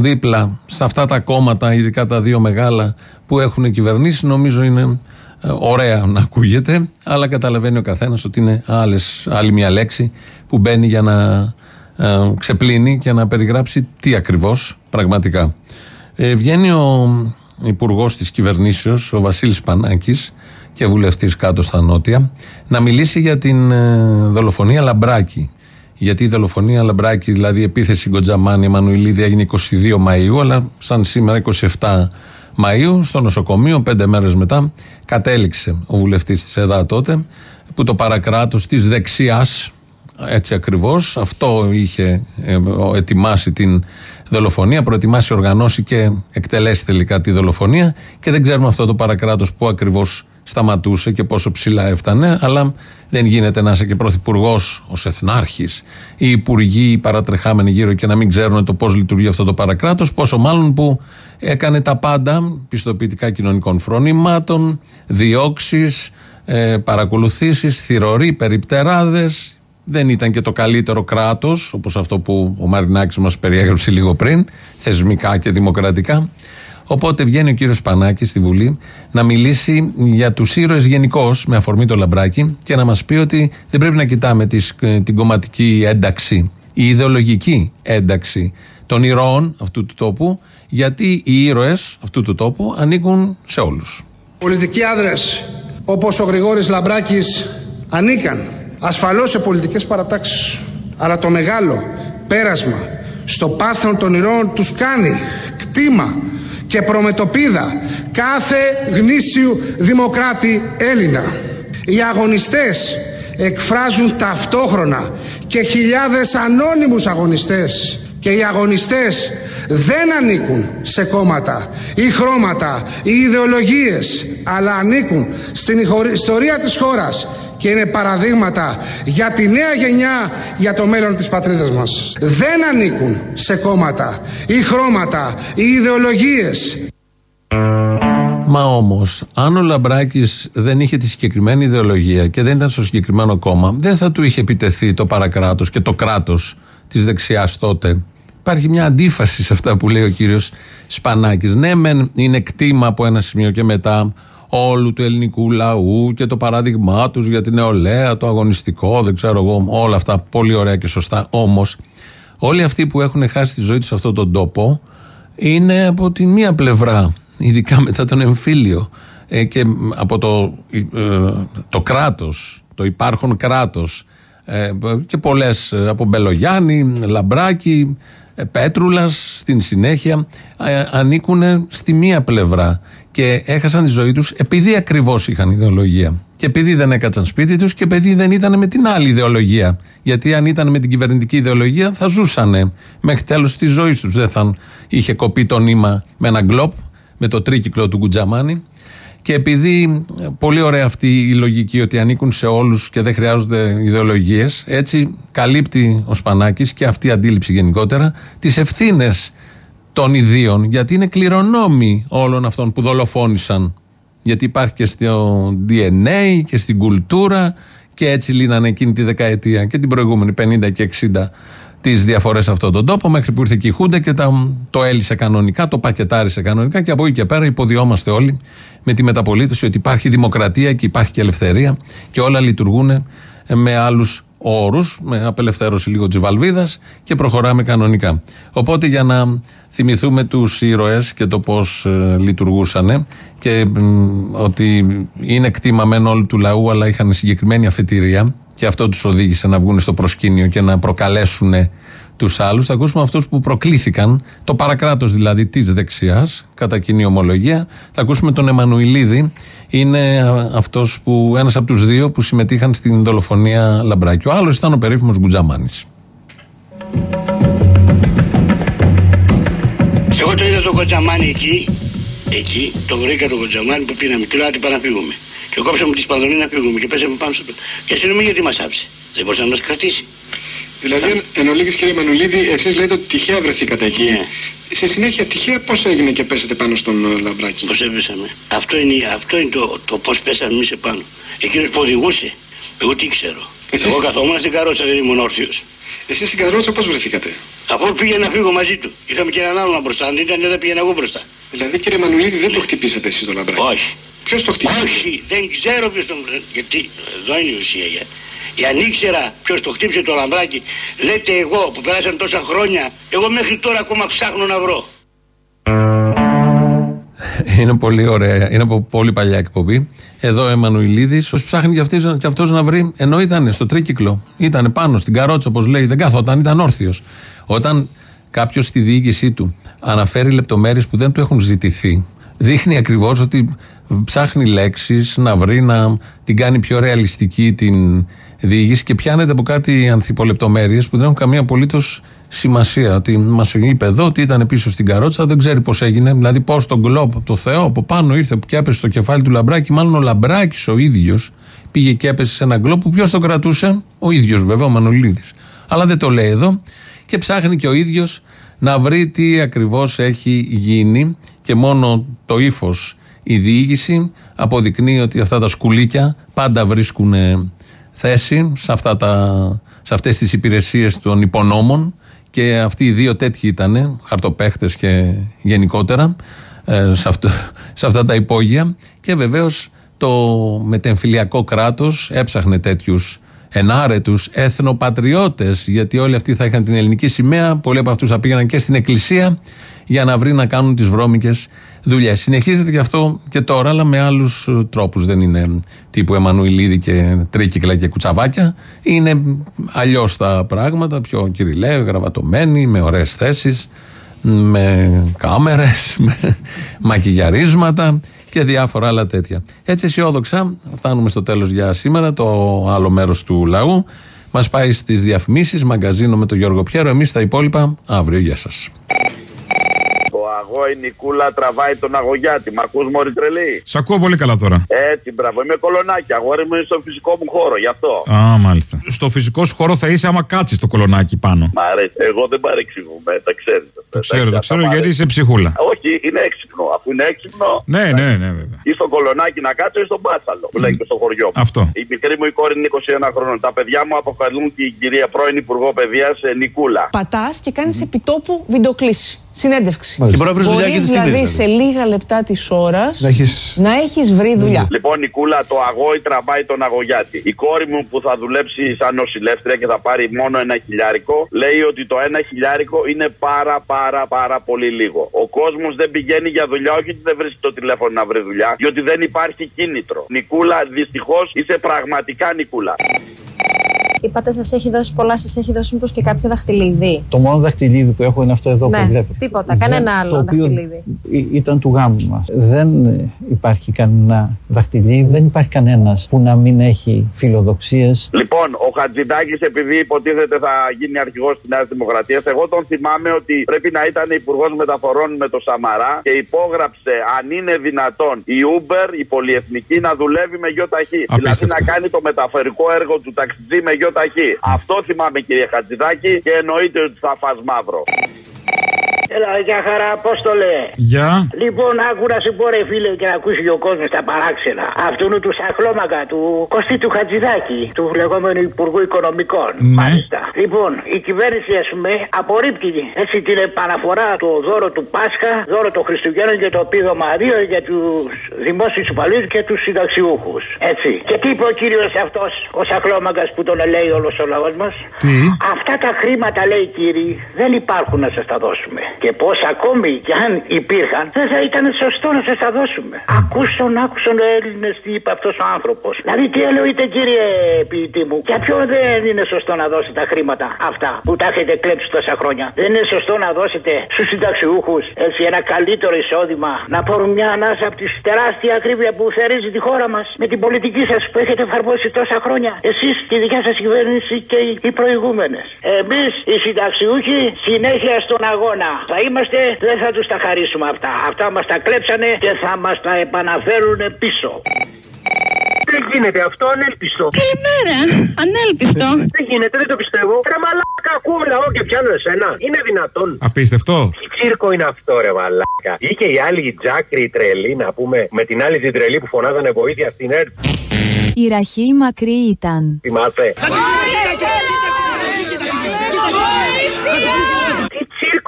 δίπλα σε αυτά τα κόμματα, ειδικά τα δύο μεγάλα που έχουν κυβερνήσει, νομίζω είναι ε, ωραία να ακούγεται, αλλά καταλαβαίνει ο καθένας ότι είναι άλλες, άλλη μια λέξη που μπαίνει για να ε, ξεπλύνει και να περιγράψει τι ακριβώς πραγματικά. Ε, βγαίνει ο υπουργός της κυβερνήσεως, ο Βασίλης Πανάκης, και βουλευτής κάτω στα Νότια, να μιλήσει για την ε, δολοφονία Λαμπράκη. Γιατί η δολοφονία Λαμπράκη, δηλαδή η επίθεση Γκοτζαμάνη Εμμανουηλίδη, έγινε 22 Μαΐου, αλλά σαν σήμερα 27 Μαΐου, στο νοσοκομείο, πέντε μέρες μετά, κατέληξε ο βουλευτής της ΕΔΑ τότε, που το παρακράτος της δεξιάς, έτσι ακριβώς, αυτό είχε ε, ο- ετοιμάσει την δολοφονία, προετοιμάσει, οργανώσει και εκτελέσει τελικά τη δολοφονία και δεν ξέρουμε αυτό το παρακράτος που ακριβώς σταματούσε και πόσο ψηλά έφτανε, αλλά δεν γίνεται να είσαι και πρωθυπουργός ως εθνάρχης, οι υπουργοί, οι παρατρεχάμενοι γύρω και να μην ξέρουν το πώς λειτουργεί αυτό το παρακράτος. Πόσο μάλλον που έκανε τα πάντα, πιστοποιητικά κοινωνικών φρονημάτων, διώξεις, ε, παρακολουθήσεις, θηροροί, περιπτεράδες. Δεν ήταν και το καλύτερο κράτος, όπως αυτό που ο Μαρινάκης μας περιέγραψε λίγο πριν, θεσμικά και δημοκρατικά. Οπότε βγαίνει ο κύριος Πανάκης στη Βουλή να μιλήσει για τους ήρωες γενικώς, με αφορμή το λαμπράκι, και να μας πει ότι δεν πρέπει να κοιτάμε τις, ε, την κομματική ένταξη, η ιδεολογική ένταξη των ηρώων αυτού του τόπου, γιατί οι ήρωες αυτού του τόπου ανήκουν σε όλους. Πολιτικοί άντρες όπως ο Γρηγόρης Λαμπράκης ανήκαν ασφαλώς σε πολιτικές παρατάξεις. Αλλά το μεγάλο πέρασμα στο πάθον των ηρώων τους κάνει κτήμα και προμετωπίδα κάθε γνήσιου δημοκράτη Έλληνα. Οι αγωνιστές εκφράζουν ταυτόχρονα και χιλιάδες ανώνυμους αγωνιστές και οι αγωνιστές δεν ανήκουν σε κόμματα ή χρώματα ή ιδεολογίες αλλά ανήκουν στην ηχορ- ιστορία της χώρας και είναι παραδείγματα για τη νέα γενιά για το μέλλον της πατρίδας μας. Δεν ανήκουν σε κόμματα ή χρώματα ή ιδεολογίες Μα όμως, αν ο Λαμπράκης δεν είχε τη συγκεκριμένη ιδεολογία και δεν ήταν στο συγκεκριμένο κόμμα, δεν θα του είχε επιτεθεί το παρακράτος και το κράτος της δεξιάς τότε. Υπάρχει μια αντίφαση σε αυτά που λέει ο κύριος Σπανάκης. Ναι, μεν είναι κτήμα από ένα σημείο και μετά όλου του ελληνικού λαού και το παράδειγμά τους για την νεολαία, το αγωνιστικό, δεν ξέρω εγώ, όλα αυτά πολύ ωραία και σωστά. Όμως, όλοι αυτοί που έχουν χάσει τη ζωή τους σε αυτόν τον τόπο είναι από τη μία πλευρά, ειδικά μετά τον εμφύλιο ε, και από το, ε, το κράτος, το υπάρχον κράτος ε, και πολλές ε, από Μπελογιάννη, Λαμπράκη, ε, Πέτρουλας στην συνέχεια ε, ανήκουν στη μία πλευρά και έχασαν τη ζωή τους επειδή ακριβώς είχαν ιδεολογία και επειδή δεν έκατσαν σπίτι τους και επειδή δεν ήταν με την άλλη ιδεολογία. Γιατί αν ήταν με την κυβερνητική ιδεολογία θα ζούσαν μέχρι τέλος της ζωής τους δεν θα είχε κοπεί το νήμα με ένα γκλόπ με το τρίκυκλο του Κουτζαμάνη και επειδή ε, πολύ ωραία αυτή η λογική ότι ανήκουν σε όλους και δεν χρειάζονται ιδεολογίες, έτσι καλύπτει ο Σπανάκης και αυτή η αντίληψη γενικότερα τις ευθύνες των ιδίων, γιατί είναι κληρονόμοι όλων αυτών που δολοφόνησαν. Γιατί υπάρχει και στο DNA και στην κουλτούρα και έτσι λύνανε εκείνη τη δεκαετία και την προηγούμενη 50 και 60 τις διαφορές σε αυτόν τον τόπο, μέχρι που ήρθε και η Χούντα και τα, το έλυσε κανονικά, το πακετάρισε κανονικά και από εκεί και πέρα υποδιόμαστε όλοι με τη μεταπολίτευση ότι υπάρχει δημοκρατία και υπάρχει και ελευθερία και όλα λειτουργούν με άλλους όρους, με απελευθέρωση λίγο της βαλβίδας και προχωράμε κανονικά. Οπότε για να θυμηθούμε τους ήρωες και το πώς ε, λειτουργούσαν και ότι είναι κτήμα μεν όλου του λαού, αλλά είχαν συγκεκριμένη αφετηρία και αυτό τους οδήγησε να βγουν στο προσκήνιο και να προκαλέσουν τους άλλους. Θα ακούσουμε αυτούς που προκλήθηκαν, το παρακράτος δηλαδή της δεξιάς, κατά κοινή ομολογία. Θα ακούσουμε τον Εμμανουηλίδη. Είναι αυτός που, ένας από τους δύο που συμμετείχαν στην δολοφονία Λαμπράκη. Ο άλλος ήταν ο περίφημος Γκουτζαμάνης. Εγώ το είδα τον Κοτζαμάνι εκεί, εκεί, τον βρήκα τον Κοτζαμάνι που πήραμε και λέω άντε πάμε να φύγουμε. Και κόψαμε τη σπανδονή να φύγουμε και πέσαμε πάνω στο πέτρο. Και αστυνομία γιατί μας άψε. Δεν μπορούσε να μας κρατήσει. Δηλαδή, εν ολίγης κύριε Μανουλίδη, εσείς λέτε ότι τυχαία βρεθήκατε εκεί. Ναι. Στη συνέχεια, τυχαία πώς έγινε και πέσατε πάνω στον ε, Λαμπράκη; Πώς έπεσαμε. Αυτό είναι, αυτό είναι το, το πώς πέσαμε εμείς επάνω. Εκείνος που οδηγούσε. Εγώ τι ξέρω. Εσείς- Εγώ καθόμουν στην καρότσα, δεν ήμουν όρθιος. Εσείς στην καρότσα πώς βρεθήκατε; Αφού πήγα να φύγω μαζί του. Είχαμε και έναν άλλον μπροστά. Αν δεν ήταν, δεν πήγαινα εγώ μπροστά. Δηλαδή, κύριε Μανουλίδη, δεν το χτυπήσατε εσείς το Λαμπράκη. Όχι. Ποιος το χτύπησε; Όχι, δεν ξέρω ποιος τον... Γιατί εδώ είναι η ουσία. Για... Για αν ήξερα ποιος το χτύπησε το λαμπράκι, λέτε εγώ που περάσαν τόσα χρόνια, εγώ μέχρι τώρα ακόμα ψάχνω να βρω. Είναι πολύ ωραία. Είναι από πολύ παλιά εκπομπή. Εδώ ο Εμμανουηλίδης, ως ψάχνει και, αυτής- και αυτός να βρει, ενώ ήταν στο τρίκυκλο, ήταν πάνω στην καρότσα, όπως λέει, δεν κάθονταν, ήταν όρθιος. Όταν κάποιος στη διοίκησή του αναφέρει λεπτομέρειες που δεν του έχουν ζητηθεί, δείχνει ακριβώς ότι ψάχνει λέξεις να βρει, να την κάνει πιο ρεαλιστική την διοίκηση και πιάνεται από κάτι ανθιπολεπτομέρειες που δεν έχουν καμία απολύτως σημασία. Ότι μας είπε εδώ ότι ήταν πίσω στην καρότσα, δεν ξέρει πώς έγινε. Δηλαδή, πώ τον γκλόπ από το Θεό από πάνω ήρθε και έπεσε στο κεφάλι του Λαμπράκη. Μάλλον ο Λαμπράκης ο ίδιος πήγε και έπεσε σε ένα γκλόπ που ποιος τον κρατούσε, ο ίδιος βέβαια, ο Μανολίδης. Αλλά δεν το λέει εδώ και ψάχνει και ο ίδιος να βρει τι ακριβώς έχει γίνει και μόνο το ύφος η διοίκηση αποδεικνύει ότι αυτά τα σκουλίκια πάντα βρίσκουν ε, θέση σε, αυτά τα, σε αυτές τις υπηρεσίες των υπονόμων και αυτοί οι δύο τέτοιοι ήταν, χαρτοπαίχτες και γενικότερα ε, σε, αυτό, σε αυτά τα υπόγεια. Και βεβαίως το μετεμφυλιακό κράτος έψαχνε τέτοιους ενάρετους εθνοπατριώτες γιατί όλοι αυτοί θα είχαν την ελληνική σημαία πολλοί από αυτούς θα πήγαιναν και στην εκκλησία για να βρει να κάνουν τις βρώμικες δουλειές. Συνεχίζεται και αυτό και τώρα αλλά με άλλους ε, τρόπους δεν είναι τύπου Εμμανουηλίδη και τρίκυκλα και κουτσαβάκια είναι αλλιώς τα πράγματα πιο κυριλαίου, γραβατωμένοι με ωραίες θέσεις με κάμερες, με μακιγιαρίσματα και διάφορα άλλα τέτοια. Έτσι αισιόδοξα φτάνουμε στο τέλος για σήμερα, το άλλο μέρος του λαού. Μας πάει στις διαφημίσεις, μαγκαζίνο με τον Γιώργο Πιέρο. Εμείς τα υπόλοιπα αύριο. Γεια σας. Το αγώ η Νικούλα τραβάει τον αγωγιάτη. Μ' ακούς μωρή τρελή; Σ' ακούω πολύ καλά τώρα. Έτσι, μπράβο. Είμαι κολονάκι. Αγόρι μου είναι στο φυσικό μου χώρο. Γι' αυτό. Α, μάλιστα. Στο φυσικό σου χώρο θα είσαι άμα κάτσεις το κολονάκι πάνω. Μ' αρέσει. Εγώ δεν παρεξηγούμε. Τα ξέρεις. Το ξέρω, το ξέρω γιατί είσαι ψυχούλα. Όχι, είναι έξυπνο. Αφού είναι έξυπνο. Ναι, ναι, ναι, βέβαια. Ή στο κολονάκι να κάτσω ή στον μπάτσαλο. Που λέει και στο χωριό μου. Αυτό. Η μικρή μου η κόρη είναι 21 χρόνων. Τα παιδιά μου αποκαλούν και η κυρία πρώην Υπουργό Παιδείας Νικούλα. Πατάς και κάνεις επιτόπου βιντεοκλήση. Συνέντευξη. Μάλιστα. Και μπορεί να βρεις δουλειά Μπορείς και στη δηλαδή Λίδα. σε λίγα λεπτά της ώρας Να έχεις- να έχεις βρει δουλειά. Λοιπόν, Νικούλα, το αγόη τραβάει τον αγωγιάτη. Η κόρη μου που θα δουλέψει σαν νοσηλεύτρια και θα πάρει μόνο ένα χιλιάρικο, λέει ότι το ένα χιλιάρικο είναι πάρα πάρα πάρα πολύ λίγο. Ο κόσμος δεν πηγαίνει για δουλειά, όχι ότι δεν βρίσκει το τηλέφωνο να βρει δουλειά, διότι δεν υπάρχει κίνητρο. Νικούλα, δυστυχώς είσαι πραγματικά Νικούλα. Είπατε σας έχει δώσει πολλά, σας έχει δώσει μήπως και κάποιο δαχτυλίδι; Το μόνο δαχτυλίδι που έχω είναι αυτό εδώ Ναι, που βλέπετε. τίποτα, κανένα άλλο το οποίο δαχτυλίδι. ή- ήταν του γάμου μας. Δεν ε, υπάρχει κανένα δαχτυλίδι, δεν υπάρχει κανένας που να μην έχει φιλοδοξίες. Λοιπόν, ο Χατζηδάκης, επειδή υποτίθεται θα γίνει αρχηγός της Νέας Δημοκρατίας, εγώ τον θυμάμαι ότι πρέπει να ήταν υπουργός μεταφορών με το Σαμαρά και υπόγραψε αν είναι δυνατόν η Uber, η πολυεθνική, να δουλεύει με γιο ταχύ. Δηλαδή Απίστευτο. να κάνει το μεταφορικό έργο του ταξιτζή με γιο ταχύ. Αυτό θυμάμαι, κύριε Χατζηδάκη, και εννοείται ότι θα φας μαύρο. Έλα, για χαρά, Απόστολε. Γεια. Λοιπόν, άκου να σου πω, ρε φίλε, και να ακούσει και ο κόσμος τα παράξενα. Αυτού του σαχλώμακα του Κωστή του Χατζηδάκη, του λεγόμενου Υπουργού Οικονομικών. Ναι. Μάλιστα. Λοιπόν, η κυβέρνηση, ας πούμε, απορρίπτει έτσι την επαναφορά του δώρο του Πάσχα, δώρο των Χριστουγέννων και το επίδομα 2 για τους δημόσιους υπαλλήλους και τους συνταξιούχους. Έτσι. Και τι είπε ο κύριος αυτός, ο σαχλώμακα που τον λέει όλος ο λαός μας; Τι; Αυτά τα χρήματα, λέει κύριοι, δεν υπάρχουν να σας τα δώσουμε. Και πώς ακόμη κι αν υπήρχαν, δεν θα ήταν σωστό να σας τα δώσουμε. Ακούσον, άκουσον ο Έλληνες τι είπε αυτός ο άνθρωπος. Δηλαδή, τι εννοείται, κύριε ποιητή μου, για ποιο δεν είναι σωστό να δώσετε τα χρήματα αυτά που τα έχετε κλέψει τόσα χρόνια; Δεν είναι σωστό να δώσετε στους συνταξιούχους έτσι ένα καλύτερο εισόδημα να πάρουν μια ανάσα από τη τεράστια ακρίβεια που θερίζει τη χώρα μας με την πολιτική σας που έχετε εφαρμόσει τόσα χρόνια. Εσείς, τη δικιά σας κυβέρνηση και οι, οι προηγούμενες. Εμείς, οι συνταξιούχοι, συνέχεια στον αγώνα. Θα είμαστε, δεν θα τους τα χαρίσουμε αυτά. Αυτά μας τα κλέψανε και θα μας τα επαναφέρουν πίσω. Δεν γίνεται αυτό, ανέλπιστο. Καλημέρα. Ανέλπιστο. Δεν γίνεται, δεν το πιστεύω. Ρε μαλάκα, ακούω λαό και πιάνω εσένα. Είναι δυνατόν. Απίστευτο. Τι τσίρκο είναι αυτό, ρε μαλάκα. Είχε η άλλη η Τζάκρη η τρελή, να πούμε, με την άλλη την τρελή που φωνάζανε βοήθεια στην ΕΡΤ. Η Ραχίλ μακρύ ήταν. Θυμάσαι;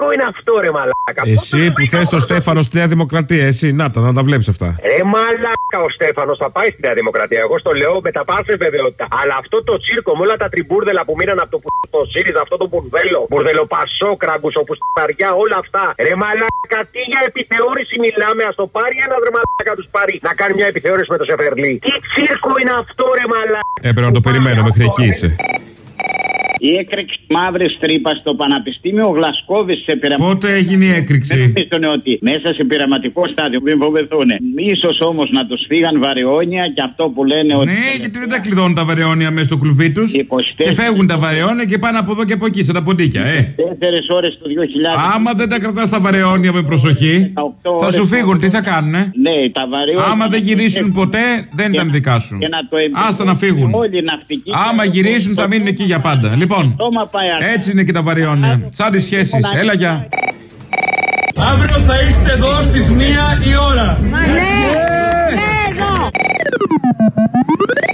Τι τσίρκο είναι αυτό, ρε μαλάκα. Εσύ που θες το Στέφανο στη Νέα Δημοκρατία, εσύ να τα, να τα βλέπεις αυτά. Ρε μαλάκα ο Στέφανος θα πάει στη Νέα Δημοκρατία. Εγώ στο λέω με τα πάσε βεβαιότητα. Αλλά αυτό το τσίρκο με όλα τα τριμπούρδελα που μείναν από το, που- το ΣΥΡΙΖΑ, αυτό το μπουρδέλο, μπουρδέλο πασόκραγκου, όπου σταριά, όλα αυτά. Ρε μαλάκα, τι για επιθεώρηση μιλάμε, ας το πάρει ένας ρε μαλάκα τους πάρει να κάνει μια επιθεώρηση με το Σεφερλί. Τι τσίρκο είναι αυτό, ρε μαλάκα. Έπρεπε να το περιμένω μέχρι εκεί είσαι. Η έκρηξη μαύρης τρύπας στο Πανεπιστήμιο Γλασκόβη σε πειραματικό. Πότε έγινε η έκρηξη; Δεν νομίζουν ότι μέσα σε πειραματικό στάδιο μην φοβηθούν. σω όμως να τους φύγαν βαρεώνια και αυτό που λένε ότι. Ναι, γιατί δεν τα κλειδώνουν τα βαρεώνια μέσα στο κλουβί τους. Και φεύγουν τα βαρεώνια και πάνε από εδώ και από εκεί, σε τα ποντίκια, ε. 4 ώρες το 2000. Άμα δεν τα κρατάς τα βαρεώνια με προσοχή, θα σου φύγουν. Τι θα κάνουνε; Ναι, τα βαρεώνια. Άμα δεν γυρίσουν ποτέ, δεν ήταν δικά σου. Και να το εμπιστευτούν Άστα να φύγουν. Όλοι οι ναυτικοί. Άμα γυρίσουν, θα μείνουν εκεί για πάντα. Λοιπόν, έτσι είναι και τα βαριώνια. Σαν τις σχέσεις. Έλα για. Αύριο θα είστε εδώ στις μία η ώρα. Μα ναι, ναι. ναι